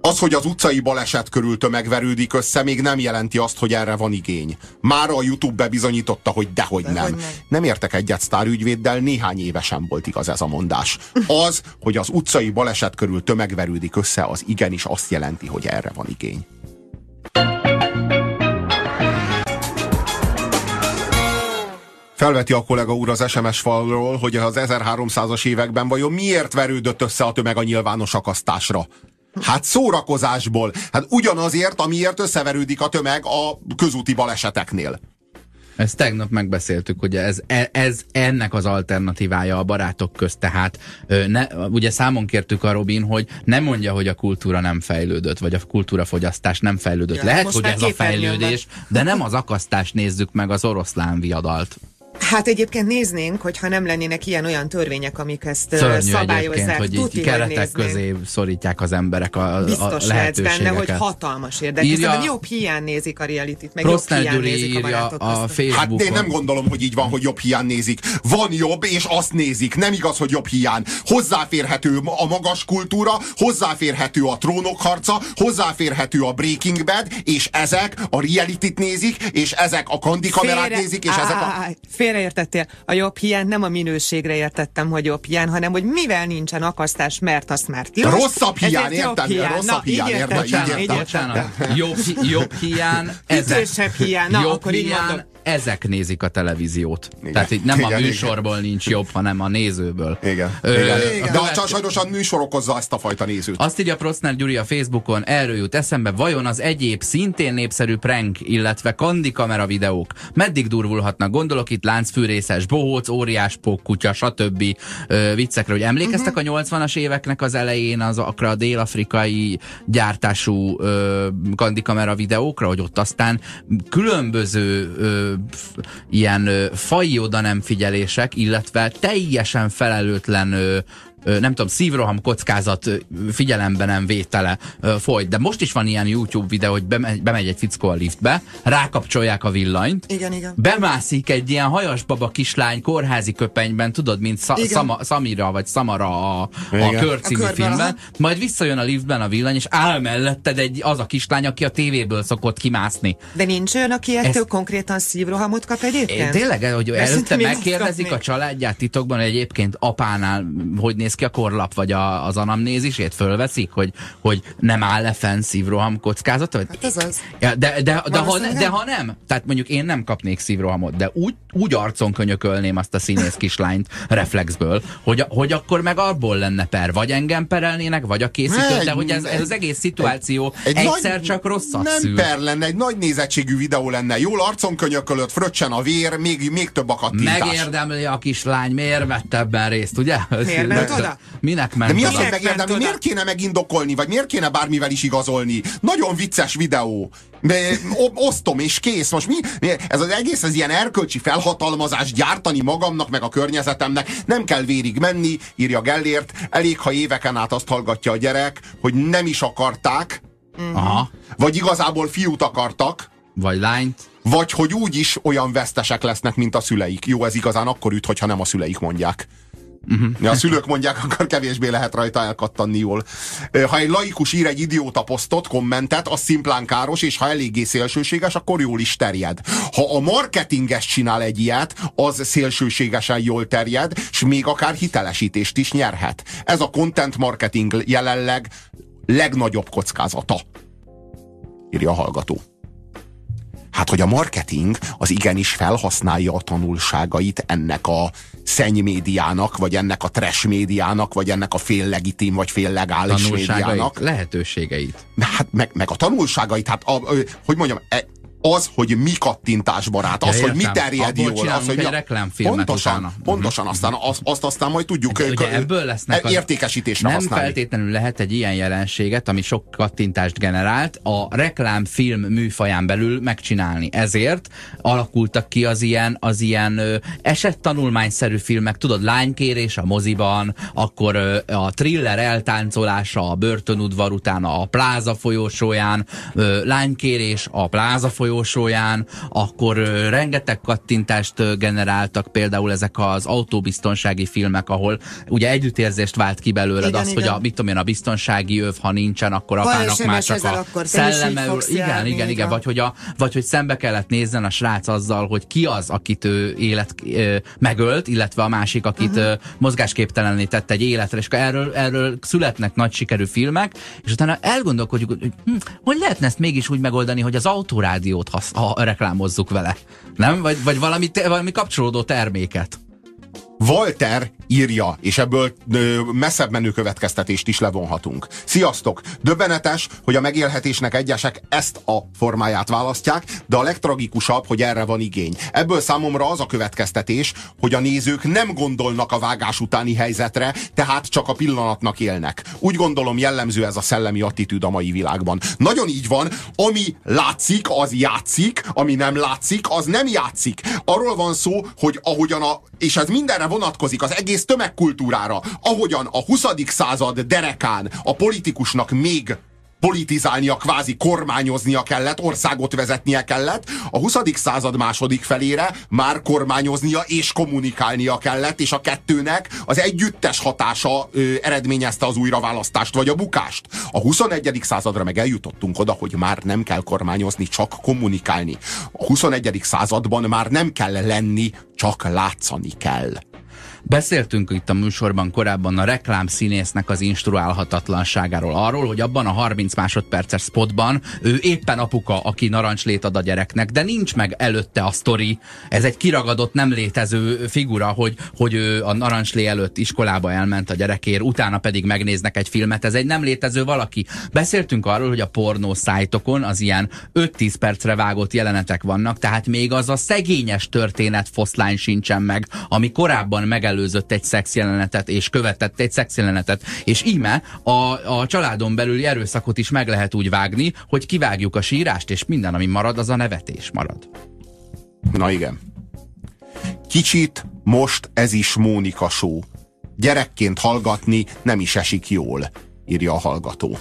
az, hogy az utcai baleset körül tömegverődik össze, még nem jelenti azt, hogy erre van igény. Már a YouTube bebizonyította, hogy dehogy De nem. nem. Nem értek egyet sztárügyvéddel, néhány évesen volt igaz ez a mondás. Az, hogy az utcai baleset körül tömegverődik össze, az igenis azt jelenti, hogy erre van igény. Felveti a kollega úr az SMS falról, hogy az 1300-as években vajon miért verődött össze a tömeg a nyilvános akasztásra. Hát szórakozásból. Hát ugyanazért, amiért összeverődik a tömeg a közúti baleseteknél. Ezt tegnap megbeszéltük, hogy ez, e, ez ennek az alternatívája a barátok közt, tehát ne, ugye számon kértük a Robin, hogy nem mondja, hogy a kultúra nem fejlődött, vagy a kultúrafogyasztás nem fejlődött. Ja, Lehet, hogy ez a fejlődés, de nem az akasztást nézzük meg az oroszlán viadalt. Hát egyébként néznénk, hogyha nem lennének ilyen-olyan törvények, amik ezt Szörnyű szabályozzák. hogy Tuti, így keretek közé szorítják az emberek a, Biztos a lehetőségeket. benne, hogy hatalmas érdek. Írja, jobb hiány nézik a realitit, meg jobb hiány nézik írja a, a Facebookon. Hát én nem gondolom, hogy így van, hogy jobb hiány nézik. Van jobb, és azt nézik. Nem igaz, hogy jobb hiány. Hozzáférhető a magas kultúra, hozzáférhető a trónok harca, hozzáférhető a Breaking Bad, és ezek a realitit nézik, és ezek a kandikamerát nézik, és ezek a félreértettél. A jobb hiány nem a minőségre értettem, hogy jobb hiány, hanem hogy mivel nincsen akasztás, mert azt már tilos. Rosszabb hiány, értem? Hiány. Rosszabb hiány, értem? Így értem. Jobb, jobb hiány. Ütősebb hiány. Na, jobb akkor hiány, ezek nézik a televíziót. Igen. Tehát itt nem igen, a műsorból igen. nincs jobb, hanem a nézőből. Igen. Ö, igen. igen. De a, sajnos a műsor okozza ezt a fajta nézőt. Azt írja Prostner Gyuri a Facebookon, erről jut eszembe, vajon az egyéb szintén népszerű prank, illetve kandikamera videók meddig durvulhatnak? Gondolok itt láncfűrészes, bohóc, óriás kutya, stb. Ö, viccekre, hogy emlékeztek uh-huh. a 80-as éveknek az elején azokra a dél-afrikai gyártású ö, kandikamera videókra, hogy ott aztán különböző ö, ilyen ö, fai oda nem figyelések, illetve teljesen felelőtlen nem tudom, szívroham kockázat figyelembe nem vétele folyt. De most is van ilyen YouTube videó, hogy bemegy, egy fickó a liftbe, rákapcsolják a villanyt, igen, igen. bemászik egy ilyen hajasbaba kislány kórházi köpenyben, tudod, mint Sa Szama, Samira vagy Samara a, a körcímű filmben, aha. majd visszajön a liftben a villany, és áll melletted egy, az a kislány, aki a tévéből szokott kimászni. De nincs olyan, aki ettől Ez... konkrétan szívrohamot kap egyébként? Tényleg, hogy előtte megkérdezik a családját titokban, hogy egyébként apánál hogy néz néz ki a korlap, vagy a, az anamnézisét fölveszik, hogy, hogy nem áll le fenn szívroham kockázat? Hát ez az. Ja, de, de, de, ha, ne, de ha nem, tehát mondjuk én nem kapnék szívrohamot, de úgy, úgy arcon könyökölném azt a színész kislányt reflexből, hogy, hogy akkor meg abból lenne per. Vagy engem perelnének, vagy a készítő, de hogy ez, ez az egész szituáció egy, egy egyszer nagy, csak rosszat Nem szül. per lenne, egy nagy nézettségű videó lenne. Jól arcon könyökölött, fröccsen a vér, még, még több a kattintás. Megérdemli a kislány, miért vett ebben részt, ugye? Miért ment oda? Minek ment De mi az, hogy megérdemli? Miért kéne megindokolni, vagy miért kéne bármivel is igazolni? Nagyon vicces videó. De, osztom és kész. Most mi? Ez az egész, ez ilyen erkölcsi felhatalmazás gyártani magamnak, meg a környezetemnek. Nem kell vérig menni, írja Gellért. Elég, ha éveken át azt hallgatja a gyerek, hogy nem is akarták, Aha. vagy igazából fiút akartak, vagy lányt. Vagy hogy úgy is olyan vesztesek lesznek, mint a szüleik. Jó, ez igazán akkor üt, hogyha nem a szüleik mondják. Uh-huh. A szülők mondják, *laughs* akkor kevésbé lehet rajta elkattanni jól. Ha egy laikus ír egy idióta posztot, kommentet, az szimplán káros, és ha eléggé szélsőséges, akkor jól is terjed. Ha a marketinges csinál egy ilyet, az szélsőségesen jól terjed, és még akár hitelesítést is nyerhet. Ez a content marketing jelenleg legnagyobb kockázata, írja a hallgató. Hát, hogy a marketing az igenis felhasználja a tanulságait ennek a szennymédiának, vagy ennek a trash médiának, vagy ennek a fél legitim, vagy fél legális médiának. lehetőségeit. Hát meg, meg a tanulságait, hát a, hogy mondjam, e, az, hogy mi kattintásbarát, az, ja, hogy mi terjed jól, az, hogy egy reklámfilmet pontosan, utána. pontosan, aztán az, azt aztán majd tudjuk hát, ugye ebből lesznek az, értékesítésre nem használni. feltétlenül lehet egy ilyen jelenséget, ami sok kattintást generált, a reklámfilm műfaján belül megcsinálni. Ezért alakultak ki az ilyen, az ilyen ö, esettanulmányszerű filmek, tudod, lánykérés a moziban, akkor ö, a thriller eltáncolása a börtönudvar után a pláza folyósóján, ö, lánykérés a pláza folyósóján, folyósóján, akkor rengeteg kattintást generáltak például ezek az autóbiztonsági filmek, ahol ugye együttérzést vált ki belőled igen, az, igen. hogy a, mit tudom én, a biztonsági öv, ha nincsen, akkor apának már csak a szelleme. Igen, járni, igen, igen, vagy hogy, a, vagy hogy szembe kellett nézzen a srác azzal, hogy ki az, akit ő élet ö, megölt, illetve a másik, akit uh-huh. mozgásképtelenné tett egy életre, és erről, erről születnek nagy sikerű filmek, és utána elgondolkodjuk, hogy hm, hogy lehetne ezt mégis úgy megoldani, hogy az autórádió ha reklámozzuk vele. Nem? Vagy, vagy valami, valami kapcsolódó terméket. Walter írja, és ebből ö, messzebb menő következtetést is levonhatunk. Sziasztok! Döbbenetes, hogy a megélhetésnek egyesek ezt a formáját választják, de a legtragikusabb, hogy erre van igény. Ebből számomra az a következtetés, hogy a nézők nem gondolnak a vágás utáni helyzetre, tehát csak a pillanatnak élnek. Úgy gondolom jellemző ez a szellemi attitűd a mai világban. Nagyon így van, ami látszik, az játszik, ami nem látszik, az nem játszik. Arról van szó, hogy ahogyan a, és ez mindenre vonatkozik, az egész tömegkultúrára, ahogyan a 20. század derekán a politikusnak még politizálnia, kvázi kormányoznia kellett, országot vezetnie kellett, a 20. század második felére már kormányoznia és kommunikálnia kellett, és a kettőnek az együttes hatása ö, eredményezte az újraválasztást vagy a bukást. A 21. századra meg eljutottunk oda, hogy már nem kell kormányozni, csak kommunikálni. A 21. században már nem kell lenni, csak látszani kell. Beszéltünk itt a műsorban korábban a reklám színésznek az instruálhatatlanságáról, arról, hogy abban a 30 másodperces spotban ő éppen apuka, aki narancslét ad a gyereknek, de nincs meg előtte a sztori. Ez egy kiragadott, nem létező figura, hogy, hogy ő a narancslé előtt iskolába elment a gyerekért, utána pedig megnéznek egy filmet. Ez egy nem létező valaki. Beszéltünk arról, hogy a pornó szájtokon az ilyen 5-10 percre vágott jelenetek vannak, tehát még az a szegényes történet foszlány sincsen meg, ami korábban megelőzött egy szexjelenetet és követett egy szexjelenetet. És íme a, a családon belüli erőszakot is meg lehet úgy vágni, hogy kivágjuk a sírást, és minden, ami marad, az a nevetés marad. Na igen. Kicsit most ez is Mónika show. Gyerekként hallgatni nem is esik jól, írja a hallgató.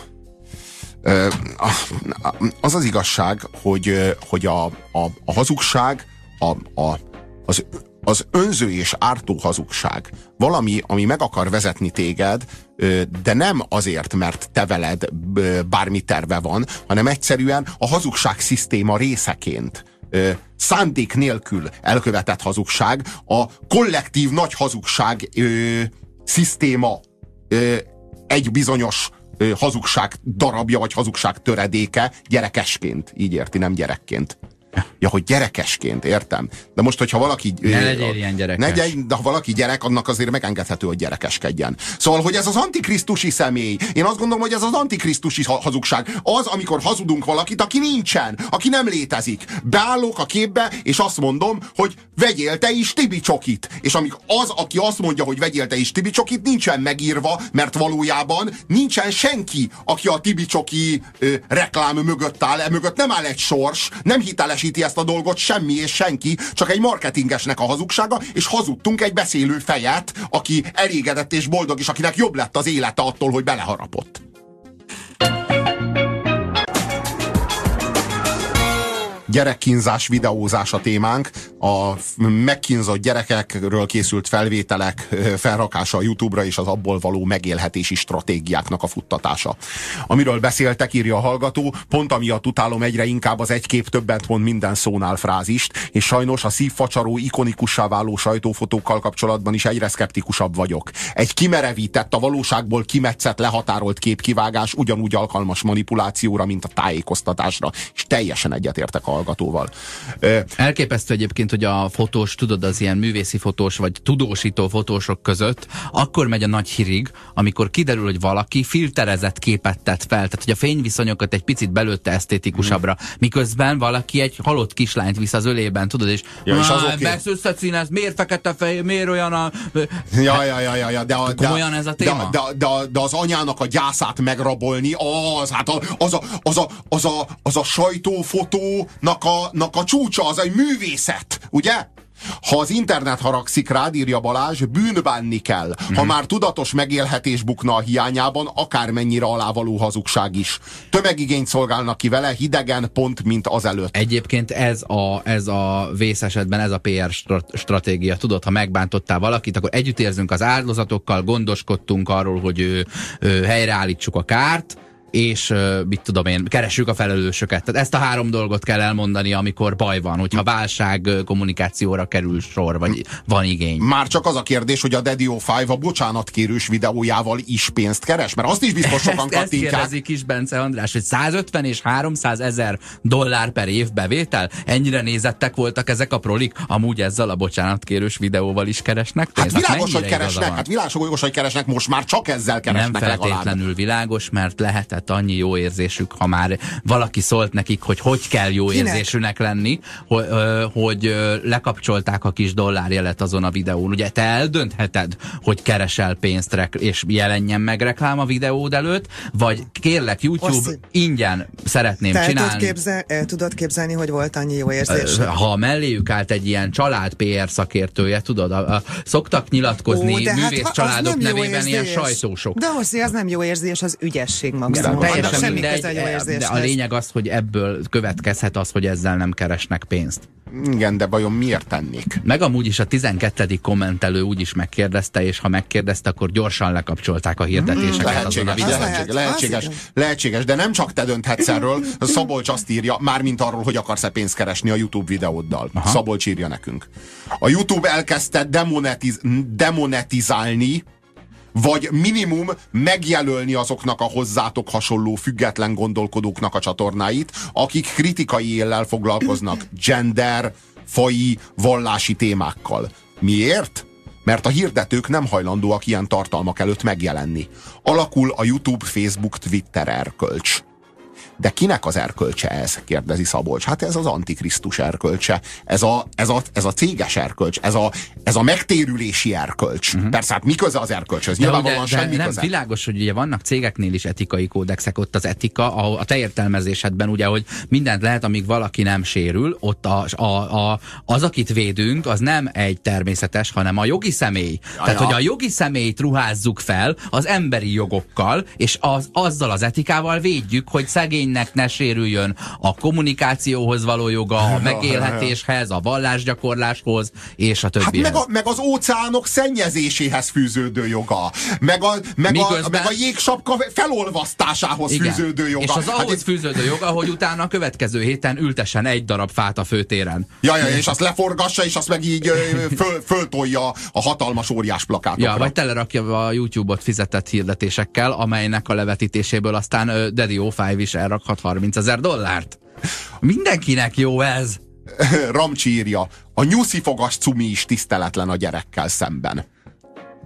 Az az igazság, hogy, hogy a, a, a hazugság, a, a, az, az önző és ártó hazugság valami, ami meg akar vezetni téged, de nem azért, mert te veled bármi terve van, hanem egyszerűen a hazugság szisztéma részeként szándék nélkül elkövetett hazugság, a kollektív nagy hazugság ö, szisztéma ö, egy bizonyos ö, hazugság darabja, vagy hazugság töredéke gyerekesként. Így érti, nem gyerekként. Ja, hogy gyerekesként, értem. De most, hogyha valaki... Ne legyél ilyen gyerekes. Ne gyere, de ha valaki gyerek, annak azért megengedhető, hogy gyerekeskedjen. Szóval, hogy ez az antikrisztusi személy. Én azt gondolom, hogy ez az antikrisztusi hazugság. Az, amikor hazudunk valakit, aki nincsen, aki nem létezik. Beállok a képbe, és azt mondom, hogy vegyél te is Tibi csokit. És amik az, aki azt mondja, hogy vegyél te is Tibi csokit, nincsen megírva, mert valójában nincsen senki, aki a Tibi csoki ö, reklám mögött áll. E mögött nem áll egy sors, nem hiteles teljesíti ezt a dolgot semmi és senki, csak egy marketingesnek a hazugsága, és hazudtunk egy beszélő fejet, aki elégedett és boldog, és akinek jobb lett az élete attól, hogy beleharapott. Gyerekkínzás videózás a témánk. A megkínzott gyerekekről készült felvételek felrakása a YouTube-ra és az abból való megélhetési stratégiáknak a futtatása. Amiről beszéltek, írja a hallgató, pont amiatt utálom egyre inkább az egy kép többet mond minden szónál frázist, és sajnos a szívfacsaró ikonikussá váló sajtófotókkal kapcsolatban is egyre szkeptikusabb vagyok. Egy kimerevített, a valóságból kimetszett, lehatárolt képkivágás ugyanúgy alkalmas manipulációra, mint a tájékoztatásra, és teljesen egyetértek a hallgatóval. Elképesztő egyébként, hogy a fotós, tudod, az ilyen művészi fotós, vagy tudósító fotósok között, akkor megy a nagy hírig, amikor kiderül, hogy valaki filterezett képet tett fel, tehát hogy a fényviszonyokat egy picit belőtte esztétikusabbra, hmm. miközben valaki egy halott kislányt visz az ölében, tudod, és, ja, és az okay. összeszínez, miért fekete fej, miért olyan a... Ja, ja, ja, ja, ja de, a, de, olyan ez a téma? De, de, de, de, az anyának a gyászát megrabolni, az, hát az a, az a, az a, az a sajtófotónak nak a, a csúcsa, az egy művészet, ugye? Ha az internet haragszik rád, írja Balázs, bűnbánni kell. Mm. Ha mhm. már tudatos megélhetés bukna a hiányában, akármennyire alávaló hazugság is. Tömegigényt szolgálnak ki vele, hidegen, pont mint az előtt. Egyébként ez a, ez a vészesetben, ez a PR stratégia. Tudod, ha megbántottál valakit, akkor együtt érzünk az áldozatokkal, gondoskodtunk arról, hogy ő, ő helyreállítsuk a kárt, és mit tudom én, keressük a felelősöket. Tehát ezt a három dolgot kell elmondani, amikor baj van, hogyha válság kommunikációra kerül sor, vagy van igény. Már csak az a kérdés, hogy a Daddy 5 a bocsánatkérős videójával is pénzt keres, mert azt is biztos sokan ezt, kattintják. Ezt kérdezik is Bence András, hogy 150 és 300 ezer dollár per év bevétel? Ennyire nézettek voltak ezek a prolik? Amúgy ezzel a bocsánatkérős videóval is keresnek pénzt? Hát világos, hogy keresnek, hát világos, hogy keresnek, most már csak ezzel keresnek Nem feltétlenül legalább. világos, mert lehetett lett annyi jó érzésük, ha már valaki szólt nekik, hogy hogy kell jó Kinek? érzésűnek lenni, hogy, hogy lekapcsolták a kis dollárjelet azon a videón. Ugye te eldöntheted, hogy keresel pénzt és jelenjen meg reklám a videód előtt, vagy kérlek YouTube Oszi. ingyen szeretném te csinálni. Tudod képzel, el tudod képzelni, hogy volt annyi jó érzés? Ha melléjük állt egy ilyen család PR szakértője, tudod, a, a, szoktak nyilatkozni Ó, művész hát, családok nevében ilyen sajtósok. De Oszi, az nem jó érzés, az ügyesség maga. Teljesen mindegy, de a lényeg az, hogy ebből következhet az, hogy ezzel nem keresnek pénzt. Igen, de vajon miért tennék? Meg amúgy is a 12. kommentelő úgy is megkérdezte, és ha megkérdezte, akkor gyorsan lekapcsolták a hirdetéseket. Mm, lehetséges, a lehetséges, lehetséges, lehetséges, de nem csak te dönthetsz erről. *laughs* Szabolcs azt írja, mármint arról, hogy akarsz-e pénzt keresni a YouTube videóddal. Aha. Szabolcs írja nekünk. A YouTube elkezdte demonetiz demonetizálni vagy minimum megjelölni azoknak a hozzátok hasonló független gondolkodóknak a csatornáit, akik kritikai éllel foglalkoznak gender, fai, vallási témákkal. Miért? Mert a hirdetők nem hajlandóak ilyen tartalmak előtt megjelenni. Alakul a YouTube, Facebook, Twitter erkölcs. De kinek az erkölcse ez? kérdezi Szabolcs. Hát ez az antikrisztus erkölcse. Ez a, ez a, ez a céges erkölcs. Ez a, ez a megtérülési erkölcs. Uh-huh. Persze, hát mi köze az erkölcshez? Nyilvánvalóan semmi nem, köze. Világos, hogy ugye vannak cégeknél is etikai kódexek, ott az etika, a, a te értelmezésedben ugye, hogy mindent lehet, amíg valaki nem sérül, ott a, a, a, az, akit védünk, az nem egy természetes, hanem a jogi személy. Ja, Tehát, ja. hogy a jogi személyt ruházzuk fel az emberi jogokkal, és az, azzal az etikával védjük, hogy szegény egyénnek ne sérüljön a kommunikációhoz való joga, a megélhetéshez, a vallásgyakorláshoz, és a többi. Hát meg, a, meg az óceánok szennyezéséhez fűződő joga, meg a, meg a, meg a jégsapka felolvasztásához Igen. fűződő joga. És az ahhoz hát fűződő joga, hogy utána a következő héten ültessen egy darab fát a főtéren. Ja, ja, és azt leforgassa, és azt meg így föl, föltolja a hatalmas óriás plakátokra. Ja, vagy telerakja a YouTube-ot fizetett hirdetésekkel, amelynek a levetítéséből aztán Daddy O5 is elrak rakhat 30 ezer dollárt. Mindenkinek jó ez. *laughs* Ramcsi írja, a nyuszifogas cumi is tiszteletlen a gyerekkel szemben.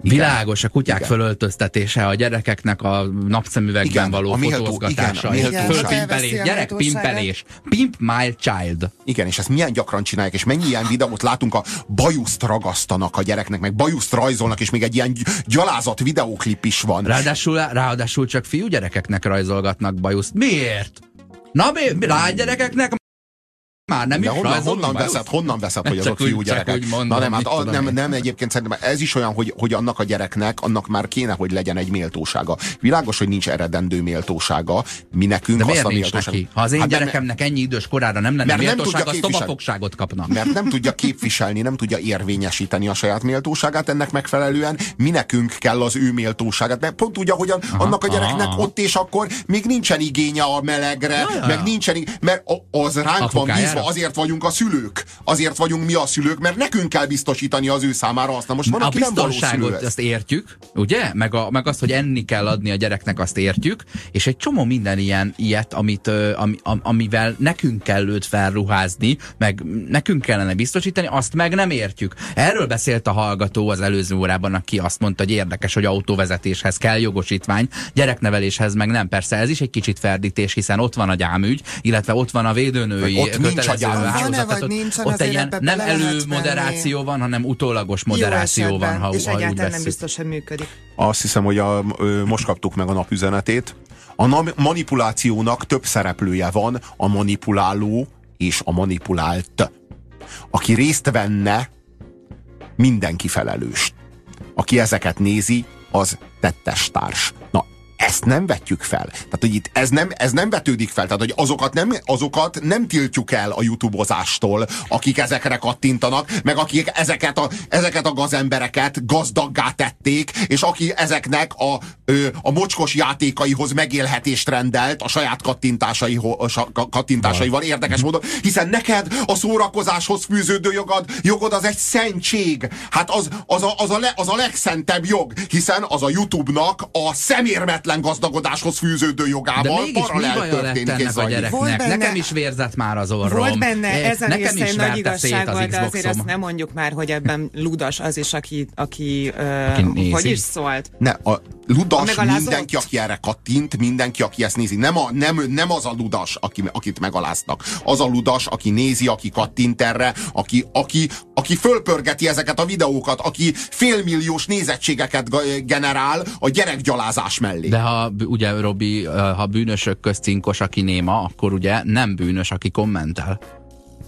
Igen. Világos a kutyák igen. fölöltöztetése, a gyerekeknek a napszemüvegben igen, való a fotózgatása. Igen, fölpimpelés, gyerek pimpelés. Pimp my child. Igen, és ezt milyen gyakran csinálják, és mennyi ilyen videót látunk, a bajuszt ragasztanak a gyereknek, meg bajuszt rajzolnak, és még egy ilyen gyalázat videóklip is van. Ráadásul, ráadásul csak fiú gyerekeknek rajzolgatnak bajuszt. Miért? Na, mi, rá gyerekeknek már nem De is honnan, honnan veszed, honnan veszed, hogy azok fiú gyerekek? Mondom, Na nem, hát a, nem, nem, egyébként szerintem ez is olyan, hogy, hogy annak a gyereknek, annak már kéne, hogy legyen egy méltósága. Világos, hogy nincs eredendő méltósága. Mi nekünk De miért azt a méltóság... neki? Ha az én hát gyerekemnek ennyi idős korára nem lenne méltósága, az tobafogságot kapna. Mert nem tudja képviselni, nem tudja érvényesíteni a saját méltóságát ennek megfelelően. Mi nekünk kell az ő méltóságát. Mert pont úgy, ahogyan aha, annak a gyereknek aha. ott és akkor még nincsen igénye a melegre, ja, ja. meg nincsen, mert az ránk van bízva Persze, azért vagyunk a szülők. Azért vagyunk mi a szülők, mert nekünk kell biztosítani az ő számára azt. Na most van, a aki biztonságot nem azt értjük, ugye? Meg, a, meg azt, hogy enni kell adni a gyereknek, azt értjük, és egy csomó minden ilyen ilyet, amit, ami, amivel nekünk kell őt felruházni, meg nekünk kellene biztosítani, azt meg nem értjük. Erről beszélt a hallgató az előző órában, aki azt mondta, hogy érdekes, hogy autóvezetéshez kell jogosítvány, gyerekneveléshez meg nem. Persze ez is egy kicsit ferdítés, hiszen ott van a gyámügy, illetve ott van a védőnői ott hálózatot. Ott egy ilyen nem előmoderáció van, hanem utólagos moderáció van, ha, és ha úgy nem biztos, hogy működik. Azt hiszem, hogy a, most kaptuk meg a napüzenetét. A manipulációnak több szereplője van, a manipuláló és a manipulált. Aki részt venne, mindenki felelős. Aki ezeket nézi, az tettestárs. Na, ezt nem vetjük fel. Tehát, hogy itt ez nem, ez nem vetődik fel. Tehát, hogy azokat nem, azokat nem tiltjuk el a youtubeozástól, akik ezekre kattintanak, meg akik ezeket a, ezeket a gazembereket gazdaggá tették, és aki ezeknek a, a mocskos játékaihoz megélhetést rendelt a saját kattintásaihoz, kattintásaival érdekes módon, hiszen neked a szórakozáshoz fűződő jogod, jogod az egy szentség. Hát az, az, a, az, a, le, az a legszentebb jog, hiszen az a YouTube-nak a szemérmet hihetetlen gazdagodáshoz fűződő jogával De mégis mi baja lett ennek a gyereknek? Benne, Nekem is vérzett már az orrom. Volt benne ez a Nekem is nagy igazság volt, de azért azt nem mondjuk már, hogy ebben ludas az is, aki, aki, aki uh, hogy is szólt. Ne, a ludas mindenki, aki erre kattint, mindenki, aki ezt nézi. Nem, a, nem, nem az a ludas, aki, akit megaláztak. Az a ludas, aki nézi, aki kattint erre, aki, aki, aki fölpörgeti ezeket a videókat, aki félmilliós nézettségeket generál a gyerekgyalázás mellé. De ha ugye, Robi, ha bűnösök közt cinkos, aki néma, akkor ugye nem bűnös, aki kommentel.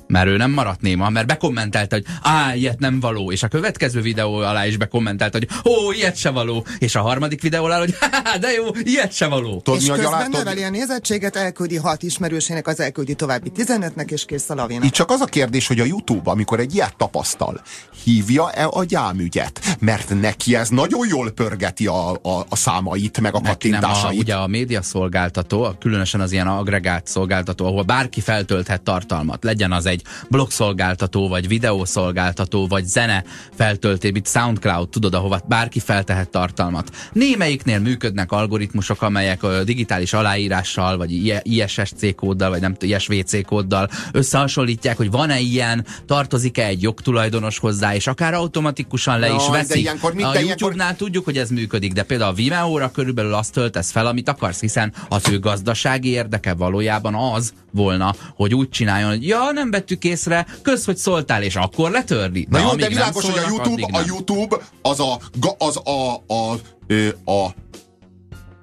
Mert ő nem maradt néma, mert bekommentelte, hogy á, ilyet nem való, és a következő videó alá is bekommentelte, hogy ó, ilyet se való, és a harmadik videó alá, hogy *laughs* de jó, ilyet se való. Tudni, és közben gyalát, növeli a nézettséget, elküldi hat ismerősének, az elküldi további 15-nek, és kész a lavéna. Itt csak az a kérdés, hogy a YouTube, amikor egy ilyet tapasztal, hívja-e a gyámügyet? Mert neki ez nagyon jól pörgeti a, a, a számait, meg a neki kattintásait. Nem, a, ugye a médiaszolgáltató, különösen az ilyen agregált szolgáltató, ahol bárki feltölthet tartalmat, legyen az egy blogszolgáltató, vagy videószolgáltató, vagy zene feltölté, mint SoundCloud, tudod, ahova bárki feltehet tartalmat. Némelyiknél működnek algoritmusok, amelyek digitális aláírással, vagy ISSC kóddal, vagy nem ISVC kóddal összehasonlítják, hogy van-e ilyen, tartozik-e egy jogtulajdonos hozzá, és akár automatikusan le no, is veszi. Ilyenkor, mit, a YouTube-nál tudjuk, hogy ez működik, de például a Vimeo-ra körülbelül azt töltesz fel, amit akarsz, hiszen az ő gazdasági érdeke valójában az volna, hogy úgy csináljon, hogy ja, nem vettük észre, köz, hogy szóltál, és akkor letörni. Na jó, de világos, hogy a YouTube, a YouTube az a, az a, a, a, a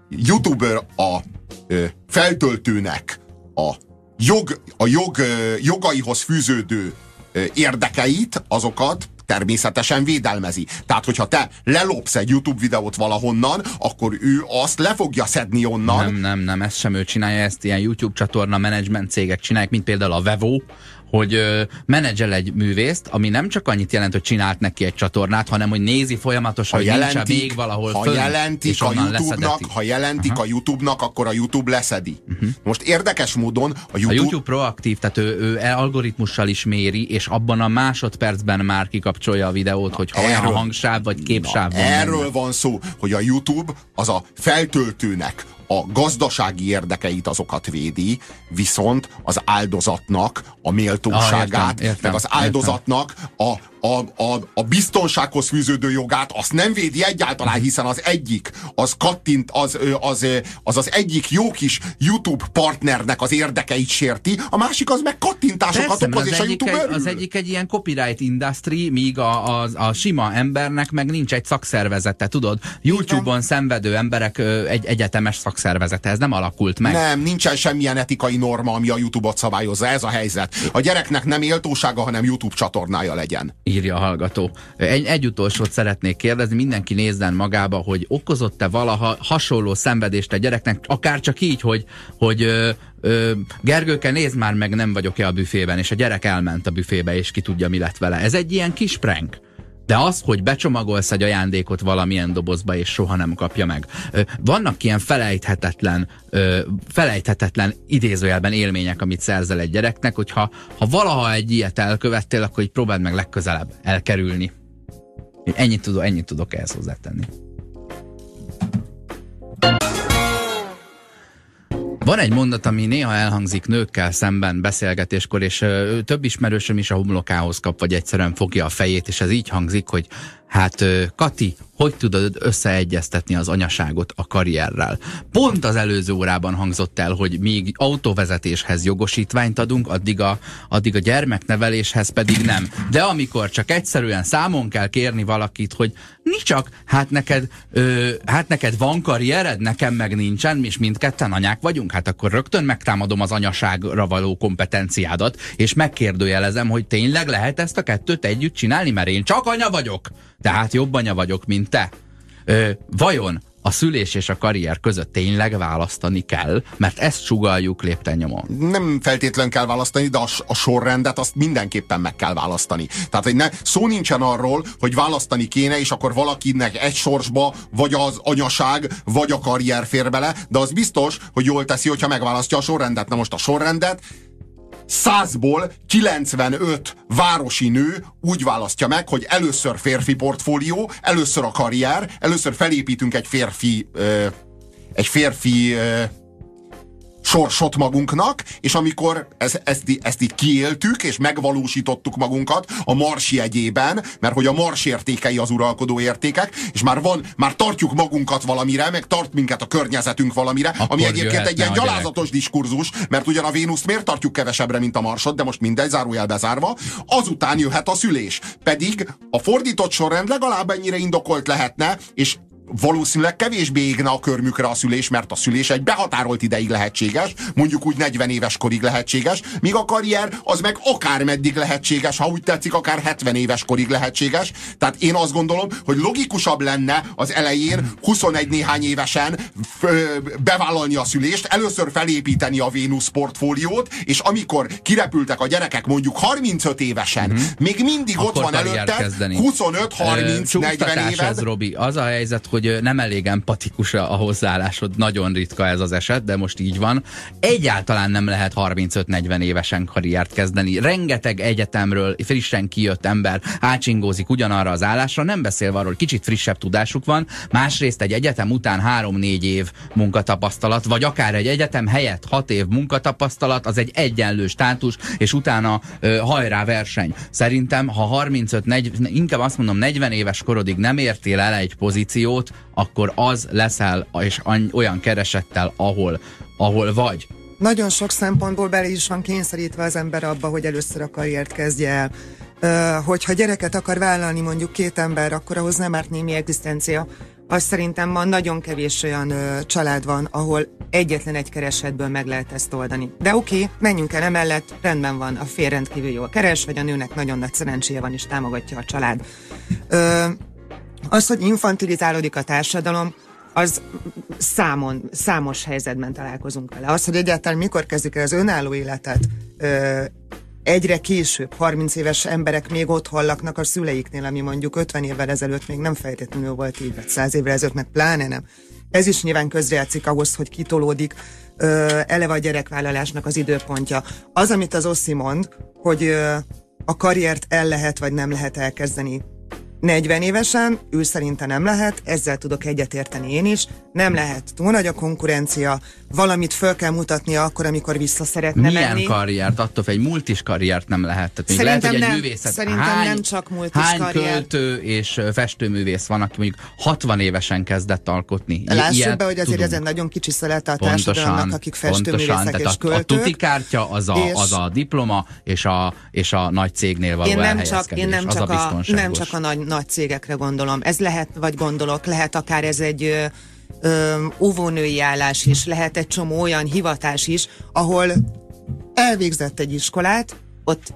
YouTuber a feltöltőnek a jog, a jog, jogaihoz fűződő érdekeit, azokat természetesen védelmezi. Tehát, hogyha te lelopsz egy YouTube videót valahonnan, akkor ő azt le fogja szedni onnan. Nem, nem, nem, ezt sem ő csinálja, ezt ilyen YouTube csatorna menedzsment cégek csinálják, mint például a Vevo, hogy menedzsel egy művészt, ami nem csak annyit jelent, hogy csinált neki egy csatornát, hanem hogy nézi folyamatosan, hogy jelentik, még valahol ha föl, jelentik a YouTube-nak, ha jelentik Aha. a YouTube-nak, akkor a YouTube leszedi. Uh-huh. Most érdekes módon a YouTube... A YouTube proaktív, tehát ő, ő e algoritmussal is méri, és abban a másodpercben már kikapcsolja a videót, na, hogy ha olyan hangsáv vagy képsáv van. Erről benne. van szó, hogy a YouTube az a feltöltőnek, a gazdasági érdekeit azokat védi, viszont az áldozatnak a méltóságát, ah, értem, értem, meg az áldozatnak a, a, a, a biztonsághoz fűződő jogát, azt nem védi egyáltalán, hiszen az egyik, az kattint, az az, az, az egyik jó kis YouTube partnernek az érdekeit sérti, a másik az meg kattintásokat Persze, okoz, és a YouTube egy, Az egyik egy ilyen copyright industry, míg a, a, a sima embernek meg nincs egy szakszervezete, tudod? YouTube-on szenvedő emberek egy egyetemes szakszervezete, ez nem alakult meg. Nem, nincsen semmilyen etikai norma, ami a YouTube-ot szabályozza, ez a helyzet. A gyereknek nem éltósága, hanem YouTube csatornája legyen írja a hallgató. Egy, egy utolsót szeretnék kérdezni, mindenki nézzen magába, hogy okozott-e valaha hasonló szenvedést a gyereknek, akár csak így, hogy, hogy ö, ö, Gergőke, nézd már meg, nem vagyok-e a büfében, és a gyerek elment a büfébe, és ki tudja, mi lett vele. Ez egy ilyen kis prank. De az, hogy becsomagolsz egy ajándékot valamilyen dobozba, és soha nem kapja meg. Vannak ilyen felejthetetlen, felejthetetlen idézőjelben élmények, amit szerzel egy gyereknek, hogyha ha valaha egy ilyet elkövettél, akkor így próbáld meg legközelebb elkerülni. Ennyit tudok, ennyit tudok ehhez hozzátenni. Van egy mondat, ami néha elhangzik nőkkel szemben beszélgetéskor, és ö, több ismerősöm is a homlokához kap, vagy egyszerűen fogja a fejét, és ez így hangzik, hogy hát Kati, hogy tudod összeegyeztetni az anyaságot a karrierrel. Pont az előző órában hangzott el, hogy míg autóvezetéshez jogosítványt adunk, addig a, addig a gyermekneveléshez pedig nem. De amikor csak egyszerűen számon kell kérni valakit, hogy mi csak, hát neked, ö, hát neked van karriered, nekem meg nincsen, és mindketten anyák vagyunk, hát akkor rögtön megtámadom az anyaságra való kompetenciádat, és megkérdőjelezem, hogy tényleg lehet ezt a kettőt együtt csinálni, mert én csak anya vagyok, tehát jobb anya vagyok, mint te. Ö, vajon a szülés és a karrier között tényleg választani kell, mert ezt sugaljuk lépten nyomon. Nem feltétlen kell választani, de a, a sorrendet azt mindenképpen meg kell választani. Tehát hogy ne, szó nincsen arról, hogy választani kéne, és akkor valakinek egy sorsba vagy az anyaság, vagy a karrier fér bele, de az biztos, hogy jól teszi, hogyha megválasztja a sorrendet. Na most a sorrendet százból 95 városi nő úgy választja meg, hogy először férfi portfólió, először a karrier, először felépítünk egy férfi, egy férfi sorsot magunknak, és amikor ez, ezt, ezt így kiéltük, és megvalósítottuk magunkat a mars jegyében, mert hogy a mars értékei az uralkodó értékek, és már van, már tartjuk magunkat valamire, meg tart minket a környezetünk valamire, Akkor ami egyébként egy ilyen gyalázatos diskurzus, mert ugyan a Vénuszt miért tartjuk kevesebbre, mint a Marsot, de most mindegy, zárójel bezárva, azután jöhet a szülés. Pedig a fordított sorrend legalább ennyire indokolt lehetne, és valószínűleg kevésbé égne a körmükre a szülés, mert a szülés egy behatárolt ideig lehetséges, mondjuk úgy 40 éves korig lehetséges, míg a karrier az meg akár meddig lehetséges, ha úgy tetszik, akár 70 éves korig lehetséges. Tehát én azt gondolom, hogy logikusabb lenne az elején 21 néhány évesen bevállalni a szülést, először felépíteni a Vénusz portfóliót, és amikor kirepültek a gyerekek mondjuk 35 évesen, mm-hmm. még mindig Akkor ott van előtte 25-30-40 éves. Robi, az a helyzet, hogy nem elég empatikus a hozzáállásod, nagyon ritka ez az eset, de most így van. Egyáltalán nem lehet 35-40 évesen karriert kezdeni. Rengeteg egyetemről frissen kijött ember átsingózik ugyanarra az állásra, nem beszélve arról, kicsit frissebb tudásuk van, másrészt egy egyetem után 3-4 év munkatapasztalat, vagy akár egy egyetem helyett 6 év munkatapasztalat, az egy egyenlő státus, és utána ö, hajrá verseny. Szerintem, ha 35-40, inkább azt mondom, 40 éves korodig nem értél el egy pozíciót, dolgot, akkor az leszel és olyan keresettel, ahol, ahol vagy. Nagyon sok szempontból bele is van kényszerítve az ember abba, hogy először a karriert kezdje el. Uh, hogyha gyereket akar vállalni mondjuk két ember, akkor ahhoz nem árt némi egzisztencia. Azt szerintem ma nagyon kevés olyan uh, család van, ahol egyetlen egy keresetből meg lehet ezt oldani. De oké, okay, menjünk el emellett, rendben van, a fél rendkívül jól keres, vagy a nőnek nagyon nagy szerencséje van, és támogatja a család. Uh, az, hogy infantilizálódik a társadalom, az számon, számos helyzetben találkozunk vele. Az, hogy egyáltalán mikor kezdik el az önálló életet, ö, egyre később, 30 éves emberek még ott laknak a szüleiknél, ami mondjuk 50 évvel ezelőtt még nem feltétlenül volt így, vagy 100 évvel ezelőtt meg pláne nem. Ez is nyilván közrejátszik ahhoz, hogy kitolódik ö, eleve a gyerekvállalásnak az időpontja. Az, amit az Oszi mond, hogy ö, a karriert el lehet vagy nem lehet elkezdeni 40 évesen, ő szerinte nem lehet, ezzel tudok egyetérteni én is, nem lehet túl nagy a konkurencia, valamit föl kell mutatnia akkor, amikor vissza szeretne Milyen menni. karriert? Attól egy multis karriert nem lehet. Tehát még szerintem lehet, hogy egy művészet. Szerintem hány, nem csak multis hány karrier. költő és festőművész van, aki mondjuk 60 évesen kezdett alkotni. Lássuk Ilyet be, hogy azért tudunk. ezen nagyon kicsi szelete a társadalomnak, akik festőművészek és a, költők. A tutikártya az a, az a diploma, és a, és a nagy cégnél való én nem csak, én nem csak a, a nem csak a nagy, nagy cégekre gondolom. Ez lehet, vagy gondolok, lehet akár ez egy ö, óvónői állás is, lehet egy csomó olyan hivatás is, ahol elvégzett egy iskolát, ott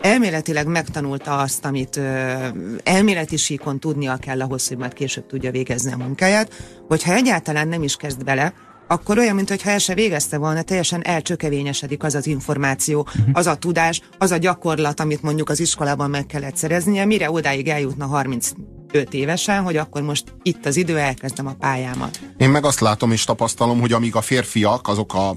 elméletileg megtanulta azt, amit ö, elméleti síkon tudnia kell ahhoz, hogy majd később tudja végezni a munkáját, hogyha egyáltalán nem is kezd bele, akkor olyan, mintha el se végezte volna, teljesen elcsökevényesedik az az információ, uh-huh. az a tudás, az a gyakorlat, amit mondjuk az iskolában meg kellett szereznie, mire odáig eljutna 30 5 évesen, hogy akkor most itt az idő, elkezdem a pályámat. Én meg azt látom és tapasztalom, hogy amíg a férfiak azok a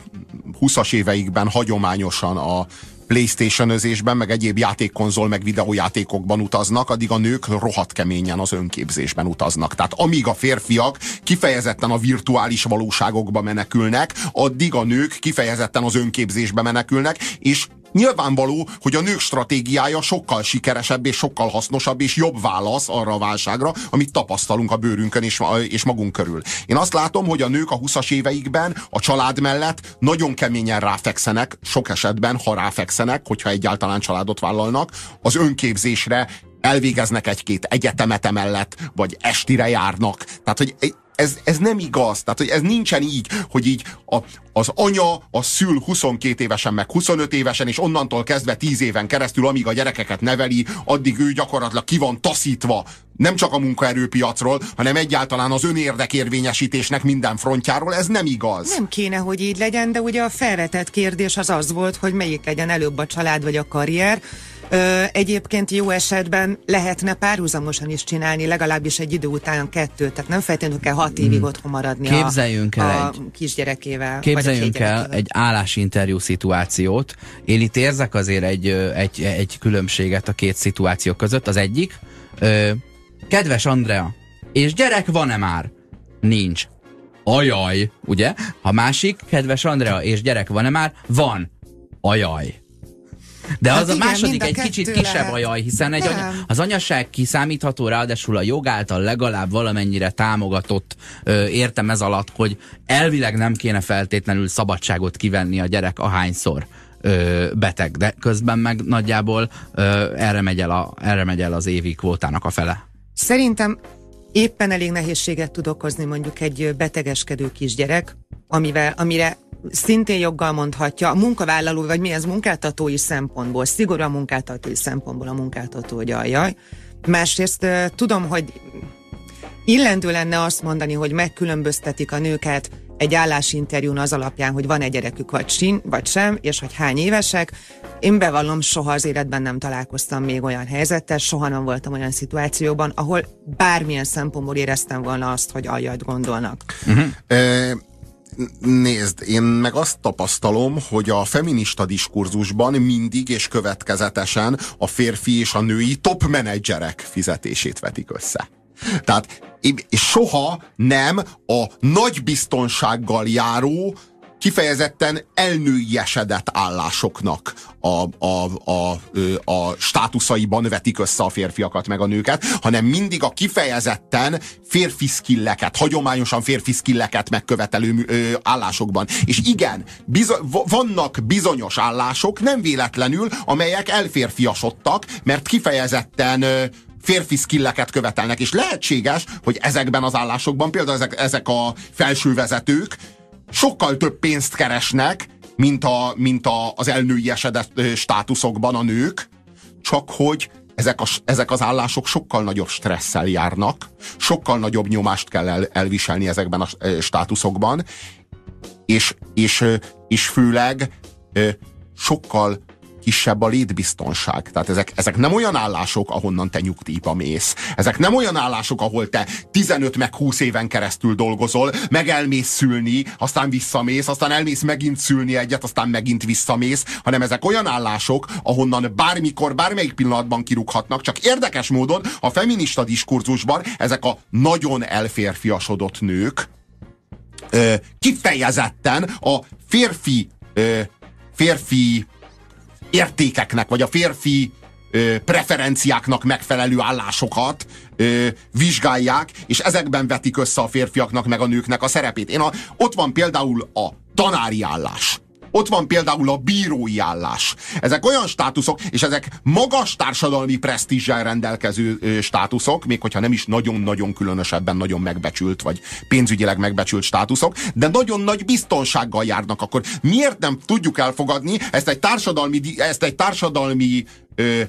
20-as éveikben hagyományosan a Playstation-özésben, meg egyéb játékkonzol, meg videójátékokban utaznak, addig a nők rohadt keményen az önképzésben utaznak. Tehát amíg a férfiak kifejezetten a virtuális valóságokba menekülnek, addig a nők kifejezetten az önképzésbe menekülnek, és Nyilvánvaló, hogy a nők stratégiája sokkal sikeresebb és sokkal hasznosabb és jobb válasz arra a válságra, amit tapasztalunk a bőrünkön és, magunk körül. Én azt látom, hogy a nők a 20-as éveikben a család mellett nagyon keményen ráfekszenek, sok esetben, ha ráfekszenek, hogyha egyáltalán családot vállalnak, az önképzésre elvégeznek egy-két egyetemet emellett, vagy estire járnak. Tehát, hogy ez, ez nem igaz. Tehát, hogy ez nincsen így, hogy így a, az anya a szül 22 évesen, meg 25 évesen, és onnantól kezdve 10 éven keresztül, amíg a gyerekeket neveli, addig ő gyakorlatilag ki van taszítva nem csak a munkaerőpiacról, hanem egyáltalán az önérdekérvényesítésnek minden frontjáról, ez nem igaz. Nem kéne, hogy így legyen, de ugye a felvetett kérdés az az volt, hogy melyik legyen előbb a család vagy a karrier. Ö, egyébként jó esetben lehetne párhuzamosan is csinálni, legalábbis egy idő után kettőt, tehát nem feltétlenül kell hat évig hmm. otthon maradni Képzeljünk a, el a egy, kisgyerekével. Képzeljünk vagy a el egy állásinterjú szituációt. Én itt érzek azért egy, egy, egy különbséget a két szituáció között. Az egyik, ö, kedves Andrea, és gyerek van-e már? Nincs. Ajaj, ugye? A másik, kedves Andrea, és gyerek van-e már? Van. Ajaj. De hát az igen, a második egy kicsit lehet. kisebb ajaj, hiszen egy anya, az anyaság kiszámítható, ráadásul a jog által legalább valamennyire támogatott, ö, értem ez alatt, hogy elvileg nem kéne feltétlenül szabadságot kivenni a gyerek ahányszor ö, beteg, de közben meg nagyjából ö, erre, megy el a, erre megy el az évi kvótának a fele. Szerintem éppen elég nehézséget tud okozni mondjuk egy betegeskedő kisgyerek, amivel, amire szintén joggal mondhatja a munkavállaló, vagy mi ez munkáltatói szempontból, szigorúan munkáltatói szempontból a munkáltató, hogy ajaj. Másrészt tudom, hogy illendő lenne azt mondani, hogy megkülönböztetik a nőket egy állásinterjún az alapján, hogy van egy gyerekük vagy, sin, vagy sem, és hogy hány évesek. Én bevallom, soha az életben nem találkoztam még olyan helyzettel, soha nem voltam olyan szituációban, ahol bármilyen szempontból éreztem volna azt, hogy aljad gondolnak. Uh-huh. Nézd, én meg azt tapasztalom, hogy a feminista diskurzusban mindig és következetesen a férfi és a női top menedzserek fizetését vetik össze. Tehát soha nem a nagy biztonsággal járó, kifejezetten elnőiesedett állásoknak a, a, a, a státuszaiban vetik össze a férfiakat meg a nőket, hanem mindig a kifejezetten férfi skilleket, hagyományosan férfi skilleket megkövetelő állásokban. És igen, bizo- vannak bizonyos állások, nem véletlenül, amelyek elférfiasodtak, mert kifejezetten férfi skilleket követelnek, és lehetséges, hogy ezekben az állásokban, például ezek, ezek a felsővezetők sokkal több pénzt keresnek, mint, a, mint a, az elnői esedett státuszokban a nők, csak hogy ezek, a, ezek az állások sokkal nagyobb stresszel járnak, sokkal nagyobb nyomást kell el, elviselni ezekben a státuszokban, és, és, és főleg sokkal kisebb a létbiztonság. Tehát ezek, ezek nem olyan állások, ahonnan te nyugdíjba mész. Ezek nem olyan állások, ahol te 15 meg 20 éven keresztül dolgozol, meg elmész szülni, aztán visszamész, aztán elmész megint szülni egyet, aztán megint visszamész, hanem ezek olyan állások, ahonnan bármikor, bármelyik pillanatban kirúghatnak, csak érdekes módon a feminista diskurzusban ezek a nagyon elférfiasodott nők ö, kifejezetten a férfi férfi értékeknek, vagy a férfi preferenciáknak megfelelő állásokat vizsgálják, és ezekben vetik össze a férfiaknak meg a nőknek a szerepét. Én a, ott van például a tanári állás ott van például a bírói állás. Ezek olyan státuszok, és ezek magas társadalmi presztízsel rendelkező ö, státuszok, még hogyha nem is nagyon-nagyon különösebben nagyon megbecsült, vagy pénzügyileg megbecsült státuszok, de nagyon nagy biztonsággal járnak. Akkor miért nem tudjuk elfogadni ezt egy társadalmi, ezt egy társadalmi ö,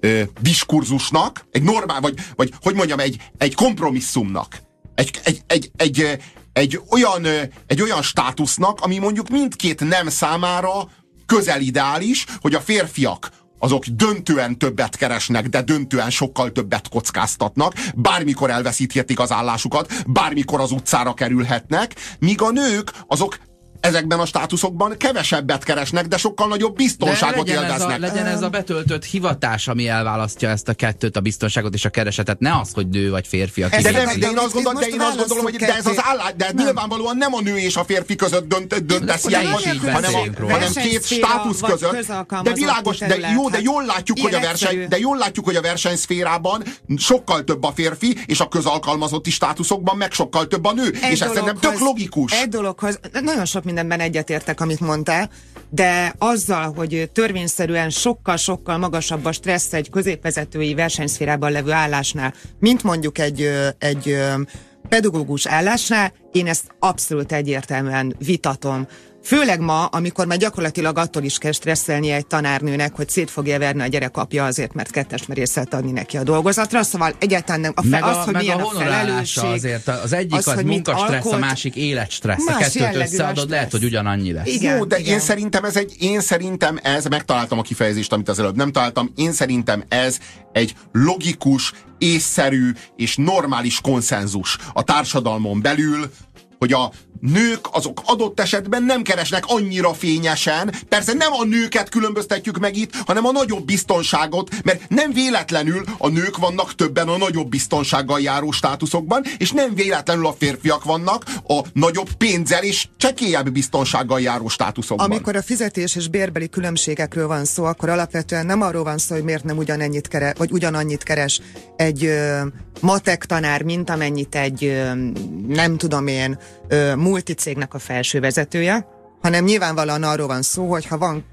ö, diskurzusnak, egy normál, vagy, vagy hogy mondjam, egy, egy kompromisszumnak, egy, egy, egy, egy, egy olyan, egy olyan státusznak, ami mondjuk mindkét nem számára közel ideális, hogy a férfiak azok döntően többet keresnek, de döntően sokkal többet kockáztatnak, bármikor elveszíthetik az állásukat, bármikor az utcára kerülhetnek, míg a nők azok ezekben a státuszokban kevesebbet keresnek, de sokkal nagyobb biztonságot de legyen élveznek. Ez a, legyen ez a betöltött hivatás, ami elválasztja ezt a kettőt, a biztonságot és a keresetet, ne az, hogy nő vagy férfi. Aki de, nem, de, én azt gondolom, de én azt gondolom, hogy de ez az állás, de nem. nyilvánvalóan nem a nő és a férfi között dönt, döntesz ilyen, hanem, a, hanem két státusz között. De világos, de jó, de jól látjuk, hogy a verseny, de jól látjuk, hogy a versenyszférában sokkal több a férfi, és a közalkalmazotti státuszokban meg sokkal több a nő. és ez szerintem tök logikus. Egy dologhoz, nagyon sok mindenben egyetértek, amit mondtál, de azzal, hogy törvényszerűen sokkal-sokkal magasabb a stressz egy középvezetői versenyszférában levő állásnál, mint mondjuk egy, egy pedagógus állásnál, én ezt abszolút egyértelműen vitatom. Főleg ma, amikor már gyakorlatilag attól is kell stresszelni egy tanárnőnek, hogy szét fogja verni a gyerek apja azért, mert kettes merészet adni neki a dolgozatra. Szóval egyáltalán nem. A fe, meg a, az, hogy meg milyen a, a felelősség. Azért az egyik az, az munkastressz, a másik életstressz. A kettőt összeadod, lehet, hogy ugyanannyi lesz. Igen, Jó, de igen. én szerintem ez egy, én szerintem ez, megtaláltam a kifejezést, amit az előbb nem találtam, én szerintem ez egy logikus, észszerű és normális konszenzus a társadalmon belül, hogy a nők azok adott esetben nem keresnek annyira fényesen. Persze nem a nőket különböztetjük meg itt, hanem a nagyobb biztonságot, mert nem véletlenül a nők vannak többen a nagyobb biztonsággal járó státuszokban, és nem véletlenül a férfiak vannak a nagyobb pénzzel és csekélyebb biztonsággal járó státuszokban. Amikor a fizetés és bérbeli különbségekről van szó, akkor alapvetően nem arról van szó, hogy miért nem ugyanennyit keres, vagy ugyanannyit keres egy ö, matek tanár, mint amennyit egy ö, nem tudom én multicégnek a felső vezetője, hanem nyilvánvalóan arról van szó, hogy ha van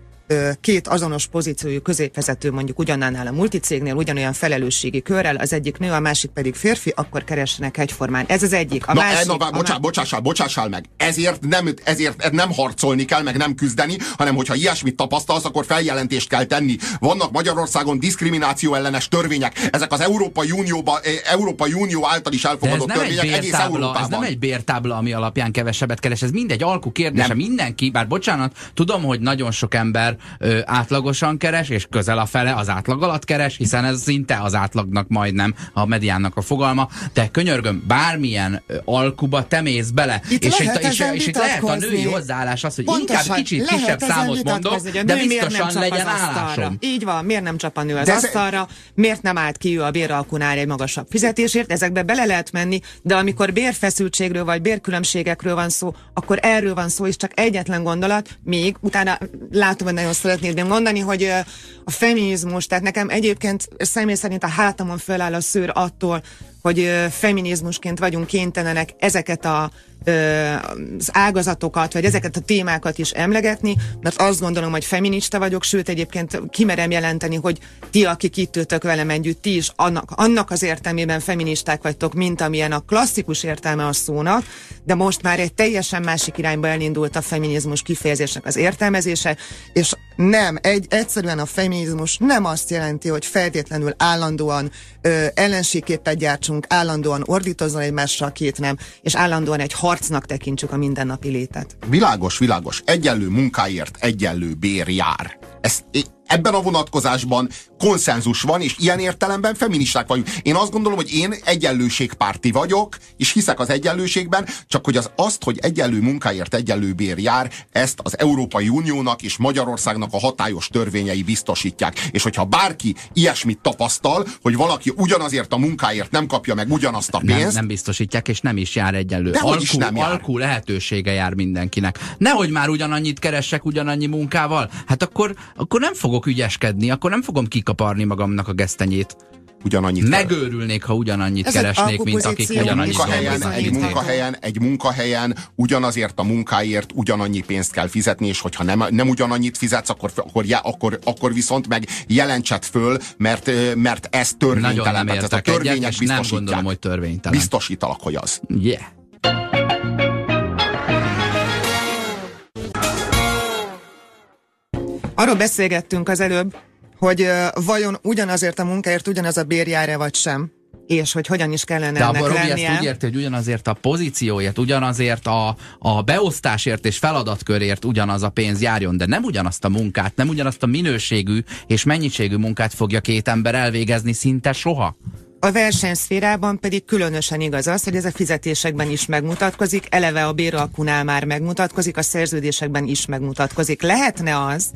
két azonos pozíciójú középvezető mondjuk ugyanannál a multicégnél ugyanolyan felelősségi körrel, az egyik nő, a másik pedig férfi, akkor keressenek egyformán. Ez az egyik. A Na, másik, na, bocsá, má... bocsássál, bocsássál meg. Ezért nem, ezért nem harcolni kell, meg nem küzdeni, hanem hogyha ilyesmit tapasztalsz, akkor feljelentést kell tenni. Vannak Magyarországon diszkrimináció ellenes törvények. Ezek az Európai, Unióba, Európai Unió által is elfogadott törvények egész Európában. Ez nem egy bértábla, ami alapján kevesebbet keres. Ez mindegy alkú kérdése. Nem. Mindenki, bár bocsánat, tudom, hogy nagyon sok ember ö, átlagosan keres, és közel a fele az átlag alatt keres, hiszen ez szinte az átlagnak majdnem a mediánnak a fogalma, de könyörgöm, bármilyen alkuba te mész bele, itt és, itt, és, és itt lehet a női hozzáállás az, hogy Pontosan, inkább kicsit kisebb számot mondok, de biztosan legyen állásom. Így van, miért nem csap a nő az de asztalra, miért nem állt ki ő a béralkunál egy magasabb fizetésért, ezekbe bele lehet menni, de amikor bérfeszültségről vagy bérkülönbségekről van szó, akkor erről van szó, és csak egyetlen gondolat, még utána látom, hogy nagyon szeretnéd mondani, hogy a feminizmus, tehát nekem egyébként személy szerint a hátamon föláll a szőr attól, hogy feminizmusként vagyunk kénytelenek ezeket a az ágazatokat, vagy ezeket a témákat is emlegetni, mert azt gondolom, hogy feminista vagyok, sőt egyébként kimerem jelenteni, hogy ti, akik itt ültök velem együtt, ti is annak, annak az értelmében feministák vagytok, mint amilyen a klasszikus értelme a szónak, de most már egy teljesen másik irányba elindult a feminizmus kifejezésnek az értelmezése, és nem, egy, egyszerűen a feminizmus nem azt jelenti, hogy feltétlenül állandóan ö, ellenségképet gyártsunk, állandóan ordítozzon egymásra a két nem, és állandóan egy harcnak tekintsük a mindennapi létet. Világos, világos. Egyenlő munkáért egyenlő bér jár. Ezt ebben a vonatkozásban konszenzus van, és ilyen értelemben feministák vagyunk. Én azt gondolom, hogy én egyenlőségpárti vagyok, és hiszek az egyenlőségben, csak hogy az azt, hogy egyenlő munkáért egyenlő bér jár, ezt az Európai Uniónak és Magyarországnak a hatályos törvényei biztosítják. És hogyha bárki ilyesmit tapasztal, hogy valaki ugyanazért a munkáért nem kapja meg ugyanazt a pénzt. Nem, nem biztosítják, és nem is jár egyenlő. De alkú, is nem jár. alkú lehetősége jár mindenkinek. Nehogy már ugyanannyit keressek ugyanannyi munkával. Hát akkor, akkor nem fogok ügyeskedni, akkor nem fogom kik kikaparni magamnak a gesztenyét. Ugyanannyit Megőrülnék, ha ugyanannyit Ez keresnék, mint akik ugyanannyit munkahelyen, egy munkahelyen, egy munkahelyen ugyanazért a munkáért ugyanannyi pénzt kell fizetni, és hogyha nem, nem ugyanannyit fizetsz, akkor, akkor, akkor, akkor viszont meg jelentsed föl, mert, mert ez törvénytelen. Nagyon nem a törvények egyet, és nem gondolom, hogy törvénytelen. Biztosítalak, hogy az. Yeah. Arról beszélgettünk az előbb, hogy vajon ugyanazért a munkáért ugyanaz a bérjára vagy sem és hogy hogyan is kellene De ennek Robi lennie. ezt úgy érti, hogy ugyanazért a pozícióért, ugyanazért a, a beosztásért és feladatkörért ugyanaz a pénz járjon, de nem ugyanazt a munkát, nem ugyanazt a minőségű és mennyiségű munkát fogja két ember elvégezni szinte soha. A versenyszférában pedig különösen igaz az, hogy ez a fizetésekben is megmutatkozik, eleve a béralkunál már megmutatkozik, a szerződésekben is megmutatkozik. Lehetne az,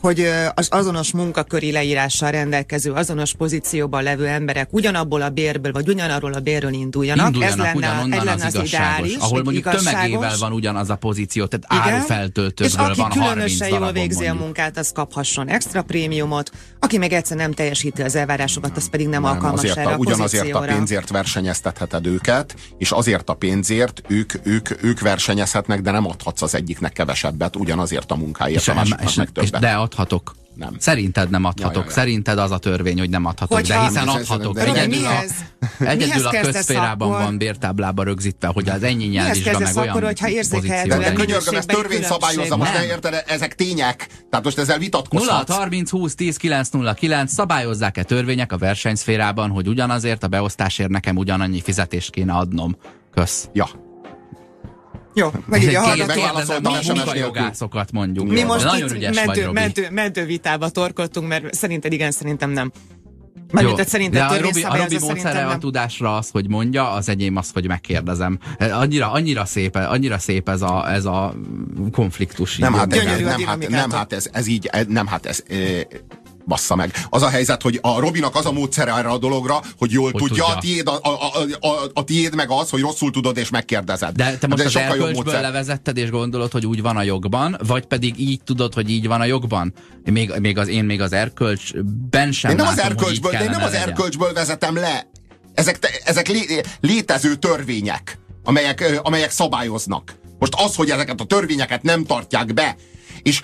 hogy az azonos munkaköri leírással rendelkező, azonos pozícióban levő emberek ugyanabból a bérből, vagy ugyanarról a bérről induljanak. Induljanak ez lenne, ez lenne az, az ideális, ahol mondjuk igazságos. tömegével van ugyanaz a pozíció, tehát árufeltöltőkből van 30 különösen jól végzi a munkát, az kaphasson extra prémiumot, aki meg egyszer nem teljesíti az elvárásokat, az pedig nem, nem alkalmas azért erre a, a Ugyanazért a pénzért versenyeztetheted őket, és azért a pénzért ők, ők, ők versenyezhetnek, de nem adhatsz az egyiknek kevesebbet, ugyanazért a munkáért, és a másiknak meg többet. De adhatok. Nem. Szerinted nem adhatok. Ja, ja, ja. Szerinted az a törvény, hogy nem adhatok. Hogyha, de hiszen adhatok. De egyedül a, egyedül a közszférában akkor... van bértáblában rögzítve, hogy az ennyi nyelvvizsga meg olyan akkor, hogyha De, de könyörgöm, ezt törvény szabályozza, most ne érted, ezek tények. Tehát most ezzel vitatkozhatsz. 0 30 20 10 9 0 9 szabályozzák-e törvények a versenyszférában, hogy ugyanazért a beosztásért nekem ugyanannyi fizetést kéne adnom. Kösz. Ja. Jó, meg így a hallgatók. jogászokat mondjuk. Mi most nagyon ügyes medő, vagy, medő, medő vitába torkoltunk, mert szerinted igen, szerintem nem. Mármint, szerinted a Robi, a Robi módszere a tudásra az, hogy mondja, az enyém az, hogy megkérdezem. Annyira, annyira, szép, annyira szép ez a, ez a konfliktus. Nem, hát, nem, nem, hát, nem, hát ez, ez így, nem, hát ez, bassza meg. Az a helyzet, hogy a Robinak az a módszere erre a dologra, hogy jól hogy tudja, tudja. A, tiéd, a, a, a, a tiéd meg az, hogy rosszul tudod és megkérdezed. De te most De az erkölcsből levezetted és gondolod, hogy úgy van a jogban, vagy pedig így tudod, hogy így van a jogban? Még, még az, én még az erkölcsben sem én nem látom, az erkölcsből, de én nem az erkölcsből vezetem le. Ezek, te, ezek lé, létező törvények, amelyek, amelyek szabályoznak. Most az, hogy ezeket a törvényeket nem tartják be, és,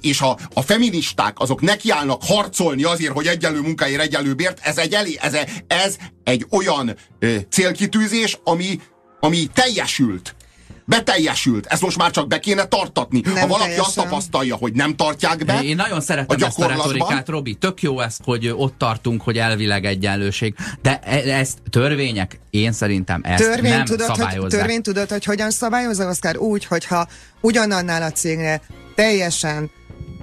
és a, a feministák azok nekiállnak harcolni azért, hogy egyenlő munkáért egyenlő bért, ez egy, elé, ez, ez egy olyan ö, célkitűzés, ami, ami teljesült beteljesült. Ezt most már csak be kéne tartatni. Nem ha valaki teljesen. azt tapasztalja, hogy nem tartják be. Én nagyon szeretem a ezt a retorikát, Robi. Tök jó ezt, hogy ott tartunk, hogy elvileg egyenlőség. De e- ezt törvények, én szerintem ezt törvény nem tudod, szabályozzák. Hogy, törvény tudod, hogy hogyan szabályozza, Oszkár? Úgy, hogyha ugyanannál a cégre teljesen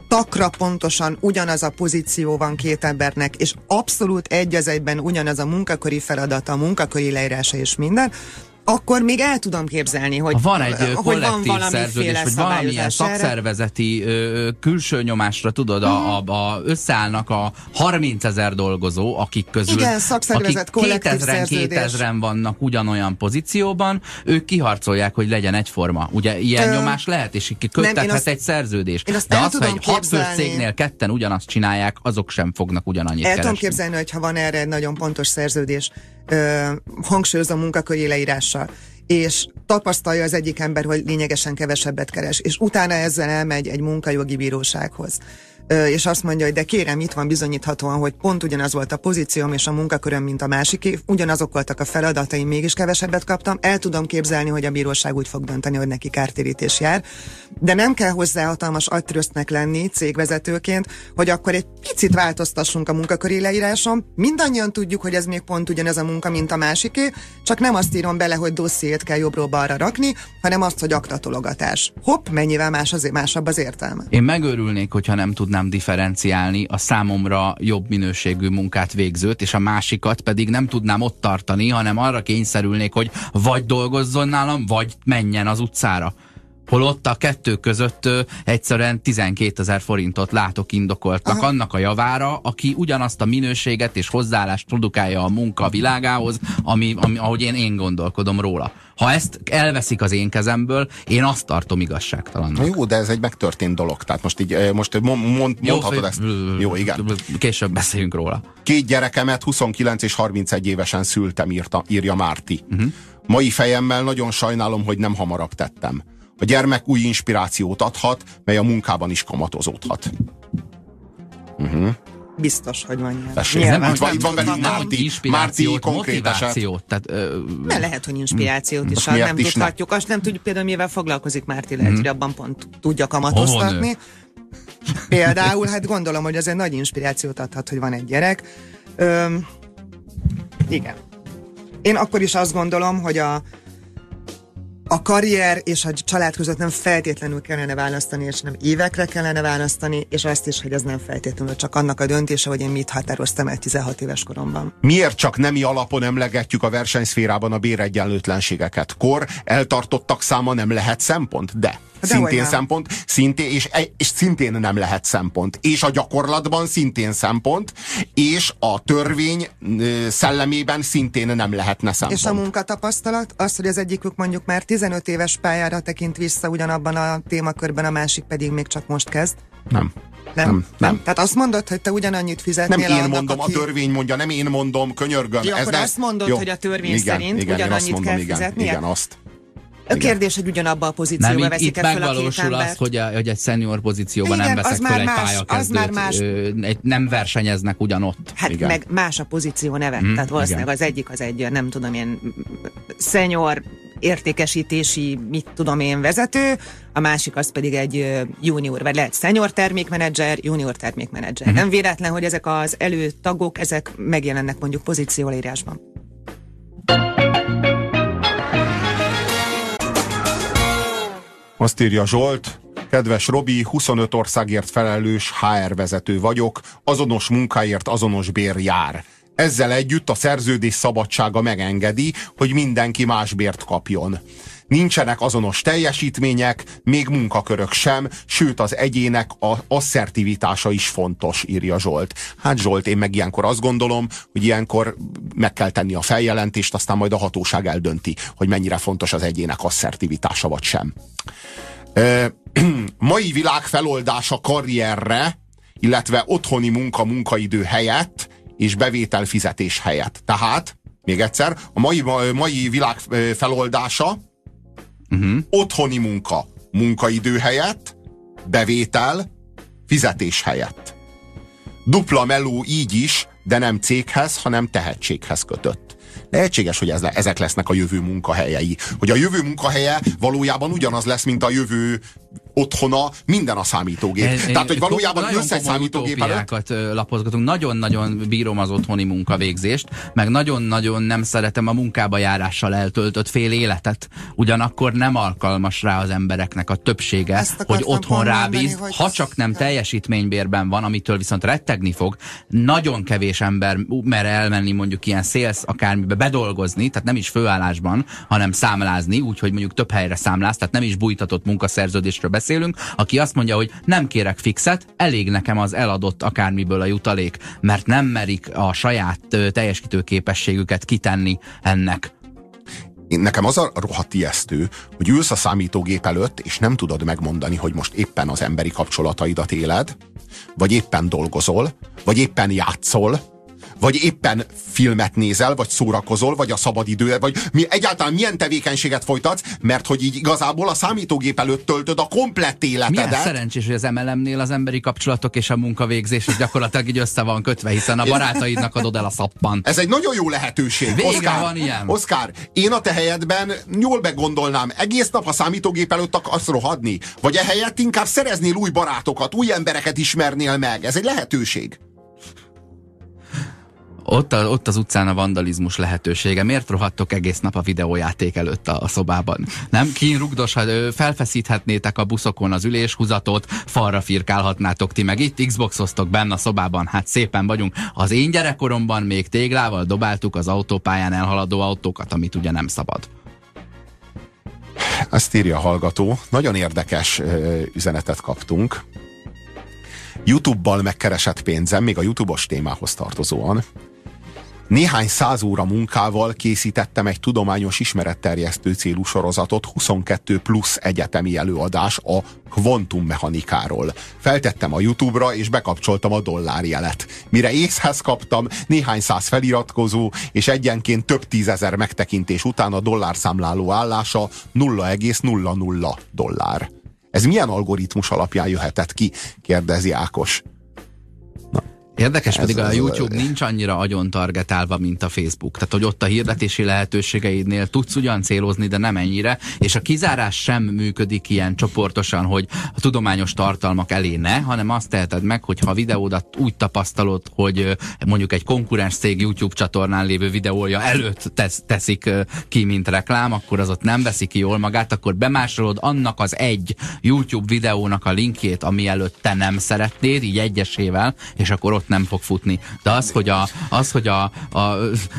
takra pontosan ugyanaz a pozíció van két embernek, és abszolút egy az egyben ugyanaz a munkakori feladata, a munkakori leírása és minden, akkor még el tudom képzelni, hogy van egy hogy kollektív van szerződés, hogy valamilyen szakszervezeti ö, külső nyomásra tudod, a, a, a, összeállnak a 30 ezer dolgozó, akik közül Igen, szakszervezet, akik 2000 2000 vannak ugyanolyan pozícióban, ők kiharcolják, hogy legyen egyforma. Ugye ilyen Ö, nyomás lehet, és köttethet egy szerződés. De az, hogy hat cégnél ketten ugyanazt csinálják, azok sem fognak ugyanannyit El tudom képzelni, hogy ha van erre egy nagyon pontos szerződés, ö, hangsúlyoz a munkaköri leírással, és tapasztalja az egyik ember, hogy lényegesen kevesebbet keres, és utána ezzel elmegy egy munkajogi bírósághoz és azt mondja, hogy de kérem, itt van bizonyíthatóan, hogy pont ugyanaz volt a pozícióm és a munkaköröm, mint a másik, ugyanazok voltak a feladataim, mégis kevesebbet kaptam. El tudom képzelni, hogy a bíróság úgy fog dönteni, hogy neki kártérítés jár, de nem kell hozzá hatalmas agytrösztnek lenni cégvezetőként, hogy akkor egy picit változtassunk a munkaköri leírásom. Mindannyian tudjuk, hogy ez még pont ugyanez a munka, mint a másiké, csak nem azt írom bele, hogy dossziét kell jobbról balra rakni, hanem azt, hogy aktatologatás. Hopp, mennyivel más az, másabb az értelme. Én megőrülnék, hogyha nem tudnám tudnám differenciálni a számomra jobb minőségű munkát végzőt, és a másikat pedig nem tudnám ott tartani, hanem arra kényszerülnék, hogy vagy dolgozzon nálam, vagy menjen az utcára. Holott a kettő között egyszerűen 12 ezer forintot látok indokoltnak Aha. annak a javára, aki ugyanazt a minőséget és hozzáállást produkálja a munka világához, ami, ami, ahogy én, én gondolkodom róla. Ha ezt elveszik az én kezemből, én azt tartom igazságtalannak. Jó, de ez egy megtörtént dolog. Tehát most így most mond, mond, mondhatod Jó, ezt. Jó, igen. Később beszéljünk róla. Két gyerekemet 29 és 31 évesen szültem, írta, írja Márti. Uh-huh. Mai fejemmel nagyon sajnálom, hogy nem hamarabb tettem. A gyermek új inspirációt adhat, mely a munkában is kamatozódhat. Uh-huh. Biztos, hogy van ilyen. Tessék, nem, itt van, itt van velünk Márti, Márti konkrét eset. Tehát, ö... Ne lehet, hogy inspirációt is, ha nem is tudhatjuk. Ne? Azt nem tudjuk például, mivel foglalkozik Márti, lehet, hmm. hogy abban pont tudja kamatoztatni. Például, hát gondolom, hogy ez egy nagy inspirációt adhat, hogy van egy gyerek. Ö, igen. Én akkor is azt gondolom, hogy a, a karrier és a család között nem feltétlenül kellene választani, és nem évekre kellene választani, és azt is, hogy ez nem feltétlenül csak annak a döntése, hogy én mit határoztam el 16 éves koromban. Miért csak nemi alapon emlegetjük a versenyszférában a béregyenlőtlenségeket? Kor, eltartottak száma nem lehet szempont? De. Szintén olyan. szempont, szintén, és, és szintén nem lehet szempont. És a gyakorlatban szintén szempont, és a törvény szellemében szintén nem lehetne szempont. És a munkatapasztalat, az, hogy az egyikük mondjuk már 15 éves pályára tekint vissza ugyanabban a témakörben, a másik pedig még csak most kezd. Nem. Nem, nem, nem. Tehát azt mondod, hogy te ugyanannyit fizetnél Nem én annak, mondom, aki... a törvény mondja, nem én mondom, könyörgöm. Ja, ez akkor ne... azt mondod, Jó. hogy a törvény igen, szerint igen, ugyanannyit mondom, kell igen, fizetnie? Igen, azt. A kérdés, hogy ugyanabba a pozícióba nem, veszik itt fel megvalósul az, hogy, a, hogy egy senior pozícióban Igen, nem veszek fel egy más, pályakezdőt, az már más. egy, nem versenyeznek ugyanott. Hát Igen. meg más a pozíció neve, mm, tehát valószínűleg Igen. az egyik az egy, nem tudom én, senior értékesítési, mit tudom én, vezető, a másik az pedig egy junior, vagy lehet senior termékmenedzser, junior termékmenedzser. Mm-hmm. Nem véletlen, hogy ezek az előtagok, ezek megjelennek mondjuk pozícióleírásban. Azt írja Zsolt, Kedves Robi, 25 országért felelős HR vezető vagyok, azonos munkáért azonos bér jár. Ezzel együtt a szerződés szabadsága megengedi, hogy mindenki más bért kapjon. Nincsenek azonos teljesítmények, még munkakörök sem, sőt az egyének a asszertivitása is fontos, írja Zsolt. Hát Zsolt, én meg ilyenkor azt gondolom, hogy ilyenkor meg kell tenni a feljelentést, aztán majd a hatóság eldönti, hogy mennyire fontos az egyének asszertivitása vagy sem. E, *clears throat* mai világ feloldása karrierre, illetve otthoni munka-munkaidő helyett és bevétel fizetés helyett. Tehát, még egyszer, a mai, mai világ feloldása uh-huh. otthoni munka munkaidő helyett, bevétel fizetés helyett. Dupla meló így is, de nem céghez, hanem tehetséghez kötött. Lehetséges, hogy ez le, ezek lesznek a jövő munkahelyei. Hogy a jövő munkahelye valójában ugyanaz lesz, mint a jövő otthona minden a számítógép. Én, Tehát, hogy valójában egy számítógép előtt? lapozgatunk. Nagyon-nagyon bírom az otthoni munkavégzést, meg nagyon-nagyon nem szeretem a munkába járással eltöltött fél életet. Ugyanakkor nem alkalmas rá az embereknek a többsége, hogy otthon rábíz, hogy ha csak nem teljesítménybérben van, amitől viszont rettegni fog. Nagyon kevés ember mer elmenni mondjuk ilyen szélsz akármibe bedolgozni, tehát nem is főállásban, hanem számlázni, úgyhogy mondjuk több helyre számláz, tehát nem is bújtatott munkaszerződésről beszélünk, aki azt mondja, hogy nem kérek fixet, elég nekem az eladott akármiből a jutalék, mert nem merik a saját teljesítő képességüket kitenni ennek. Nekem az a rohadt ijesztő, hogy ülsz a számítógép előtt, és nem tudod megmondani, hogy most éppen az emberi kapcsolataidat éled, vagy éppen dolgozol, vagy éppen játszol, vagy éppen filmet nézel, vagy szórakozol, vagy a szabadidő, vagy mi, egyáltalán milyen tevékenységet folytatsz, mert hogy így igazából a számítógép előtt töltöd a komplett életedet. Milyen szerencsés, hogy az MLM-nél az emberi kapcsolatok és a munkavégzés is gyakorlatilag így össze van kötve, hiszen a barátaidnak adod el a szappan. Ez egy nagyon jó lehetőség. Vége Oscar, van ilyen. Oscar, én a te helyedben jól meggondolnám, egész nap a számítógép előtt akarsz rohadni, vagy ehelyett inkább szereznél új barátokat, új embereket ismernél meg. Ez egy lehetőség. Ott, a, ott az utcán a vandalizmus lehetősége. Miért rohadtok egész nap a videójáték előtt a, a szobában? Nem? Kínrugdos, ha felfeszíthetnétek a buszokon az üléshúzatot, falra firkálhatnátok ti meg itt, Xboxoztok benne a szobában, hát szépen vagyunk. Az én gyerekkoromban még téglával dobáltuk az autópályán elhaladó autókat, amit ugye nem szabad. Azt írja a hallgató. Nagyon érdekes ö, üzenetet kaptunk. YouTube-bal megkeresett pénzem, még a YouTube-os témához tartozóan, néhány száz óra munkával készítettem egy tudományos ismeretterjesztő célú sorozatot, 22 plusz egyetemi előadás a kvantummechanikáról. Feltettem a YouTube-ra, és bekapcsoltam a dollárjelet. Mire észhez kaptam, néhány száz feliratkozó, és egyenként több tízezer megtekintés után a dollárszámláló állása 0,00 dollár. Ez milyen algoritmus alapján jöhetett ki? kérdezi Ákos. Érdekes, pedig a YouTube nincs annyira agyon targetálva, mint a Facebook. Tehát, hogy ott a hirdetési lehetőségeidnél tudsz ugyan célozni, de nem ennyire, és a kizárás sem működik ilyen csoportosan, hogy a tudományos tartalmak elé ne, hanem azt teheted meg, hogy ha a videódat úgy tapasztalod, hogy mondjuk egy konkurens cég YouTube csatornán lévő videója előtt tesz, teszik ki, mint reklám, akkor az ott nem veszi ki jól magát, akkor bemásolod annak az egy YouTube videónak a linkjét, ami előtt te nem szeretnéd, így egyesével, és akkor ott nem fog futni. De az, hogy a, az, hogy a, a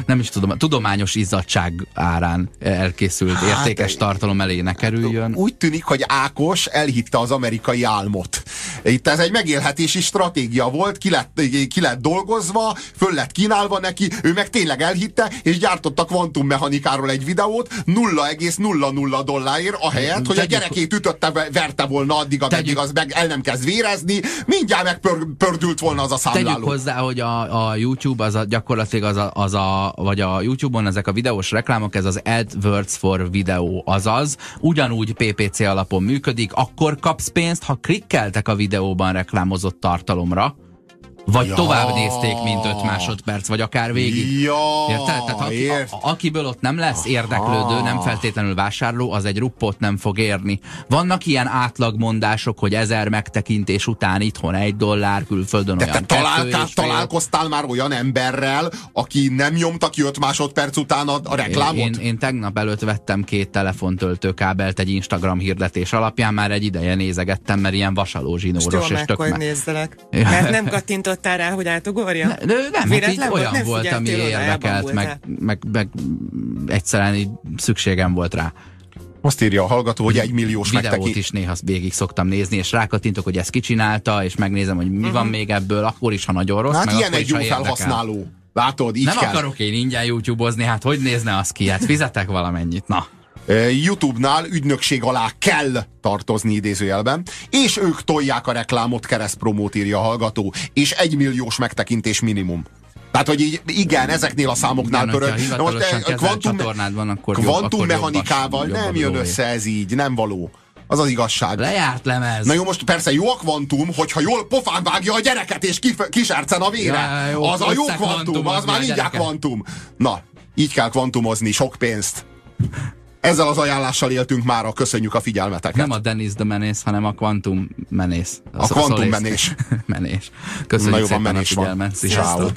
nem is tudom, a tudományos izzadság árán elkészült hát, értékes tartalom elé ne kerüljön. Úgy tűnik, hogy Ákos elhitte az amerikai álmot. Itt ez egy megélhetési stratégia volt, ki lett, ki lett dolgozva, föl lett kínálva neki, ő meg tényleg elhitte, és gyártott a kvantummechanikáról egy videót 0,00 dollárért, ahelyett, hogy a gyerekét ütötte, verte volna addig, ameddig az meg el nem kezd vérezni, mindjárt megpördült volna az a számláló. Tegyük hozzá, hogy a, a YouTube az a, gyakorlatilag az a, az a, vagy a YouTube-on ezek a videós reklámok, ez az AdWords for Video, azaz ugyanúgy PPC alapon működik, akkor kapsz pénzt, ha klikkeltek a videóban reklámozott tartalomra, vagy ja. tovább nézték, mint 5 másodperc, vagy akár végig. Ja, Érted? Tehát aki, a, akiből ott nem lesz érdeklődő, nem feltétlenül vásárló, az egy ruppot nem fog érni. Vannak ilyen átlagmondások, hogy ezer megtekintés után itthon egy dollár, külföldön De olyan te találtál, találkoztál már olyan emberrel, aki nem nyomta ki 5 másodperc után a, a reklámot? Én, én tegnap előtt vettem két telefontöltőkábelt egy Instagram hirdetés alapján, már egy ideje nézegettem, mert ilyen vasaló zsinóros. És tök meg... nézzelek. Mert nem kattintott Gondoltál rá, hogy átugorja? Ne, de nem, hát így olyan nem volt, ami érdekelt, meg, meg, meg, egyszerűen így szükségem volt rá. Azt írja a hallgató, hogy egy milliós Videót is néha végig szoktam nézni, és rákattintok, hogy ezt kicsinálta, és megnézem, hogy mi uh-huh. van mhm. még ebből, akkor is, ha nagyon rossz. Hát meg ilyen egy jó felhasználó. Látod, így Nem kell. akarok én ingyen YouTube-ozni, hát hogy nézne az ki? Hát fizetek valamennyit, na. YouTube-nál ügynökség alá kell tartozni idézőjelben, és ők tolják a reklámot, keresztpromót írja a hallgató, és egy milliós megtekintés minimum. Tehát, hogy így, igen, ezeknél a számoknál pörög. Most kvantum, van, akkor kvantum jobb, mechanikával jobb, nem jön össze ez így, nem való. Az az igazság. Lejárt lemez. Na jó, most persze jó a kvantum, hogyha jól pofán vágja a gyereket és kif- kisárcen a vére. Ja, jó, az a jó kvantum, az már mindjárt kvantum. Na, így kell kvantumozni, sok pénzt. Ezzel az ajánlással éltünk már, köszönjük a figyelmeteket. Nem a Dennis the Menész, hanem a Quantum Menész. A Quantum Menés. menés. *laughs* Köszönjük Na jó, szépen menés a figyelmet. Sziasztok!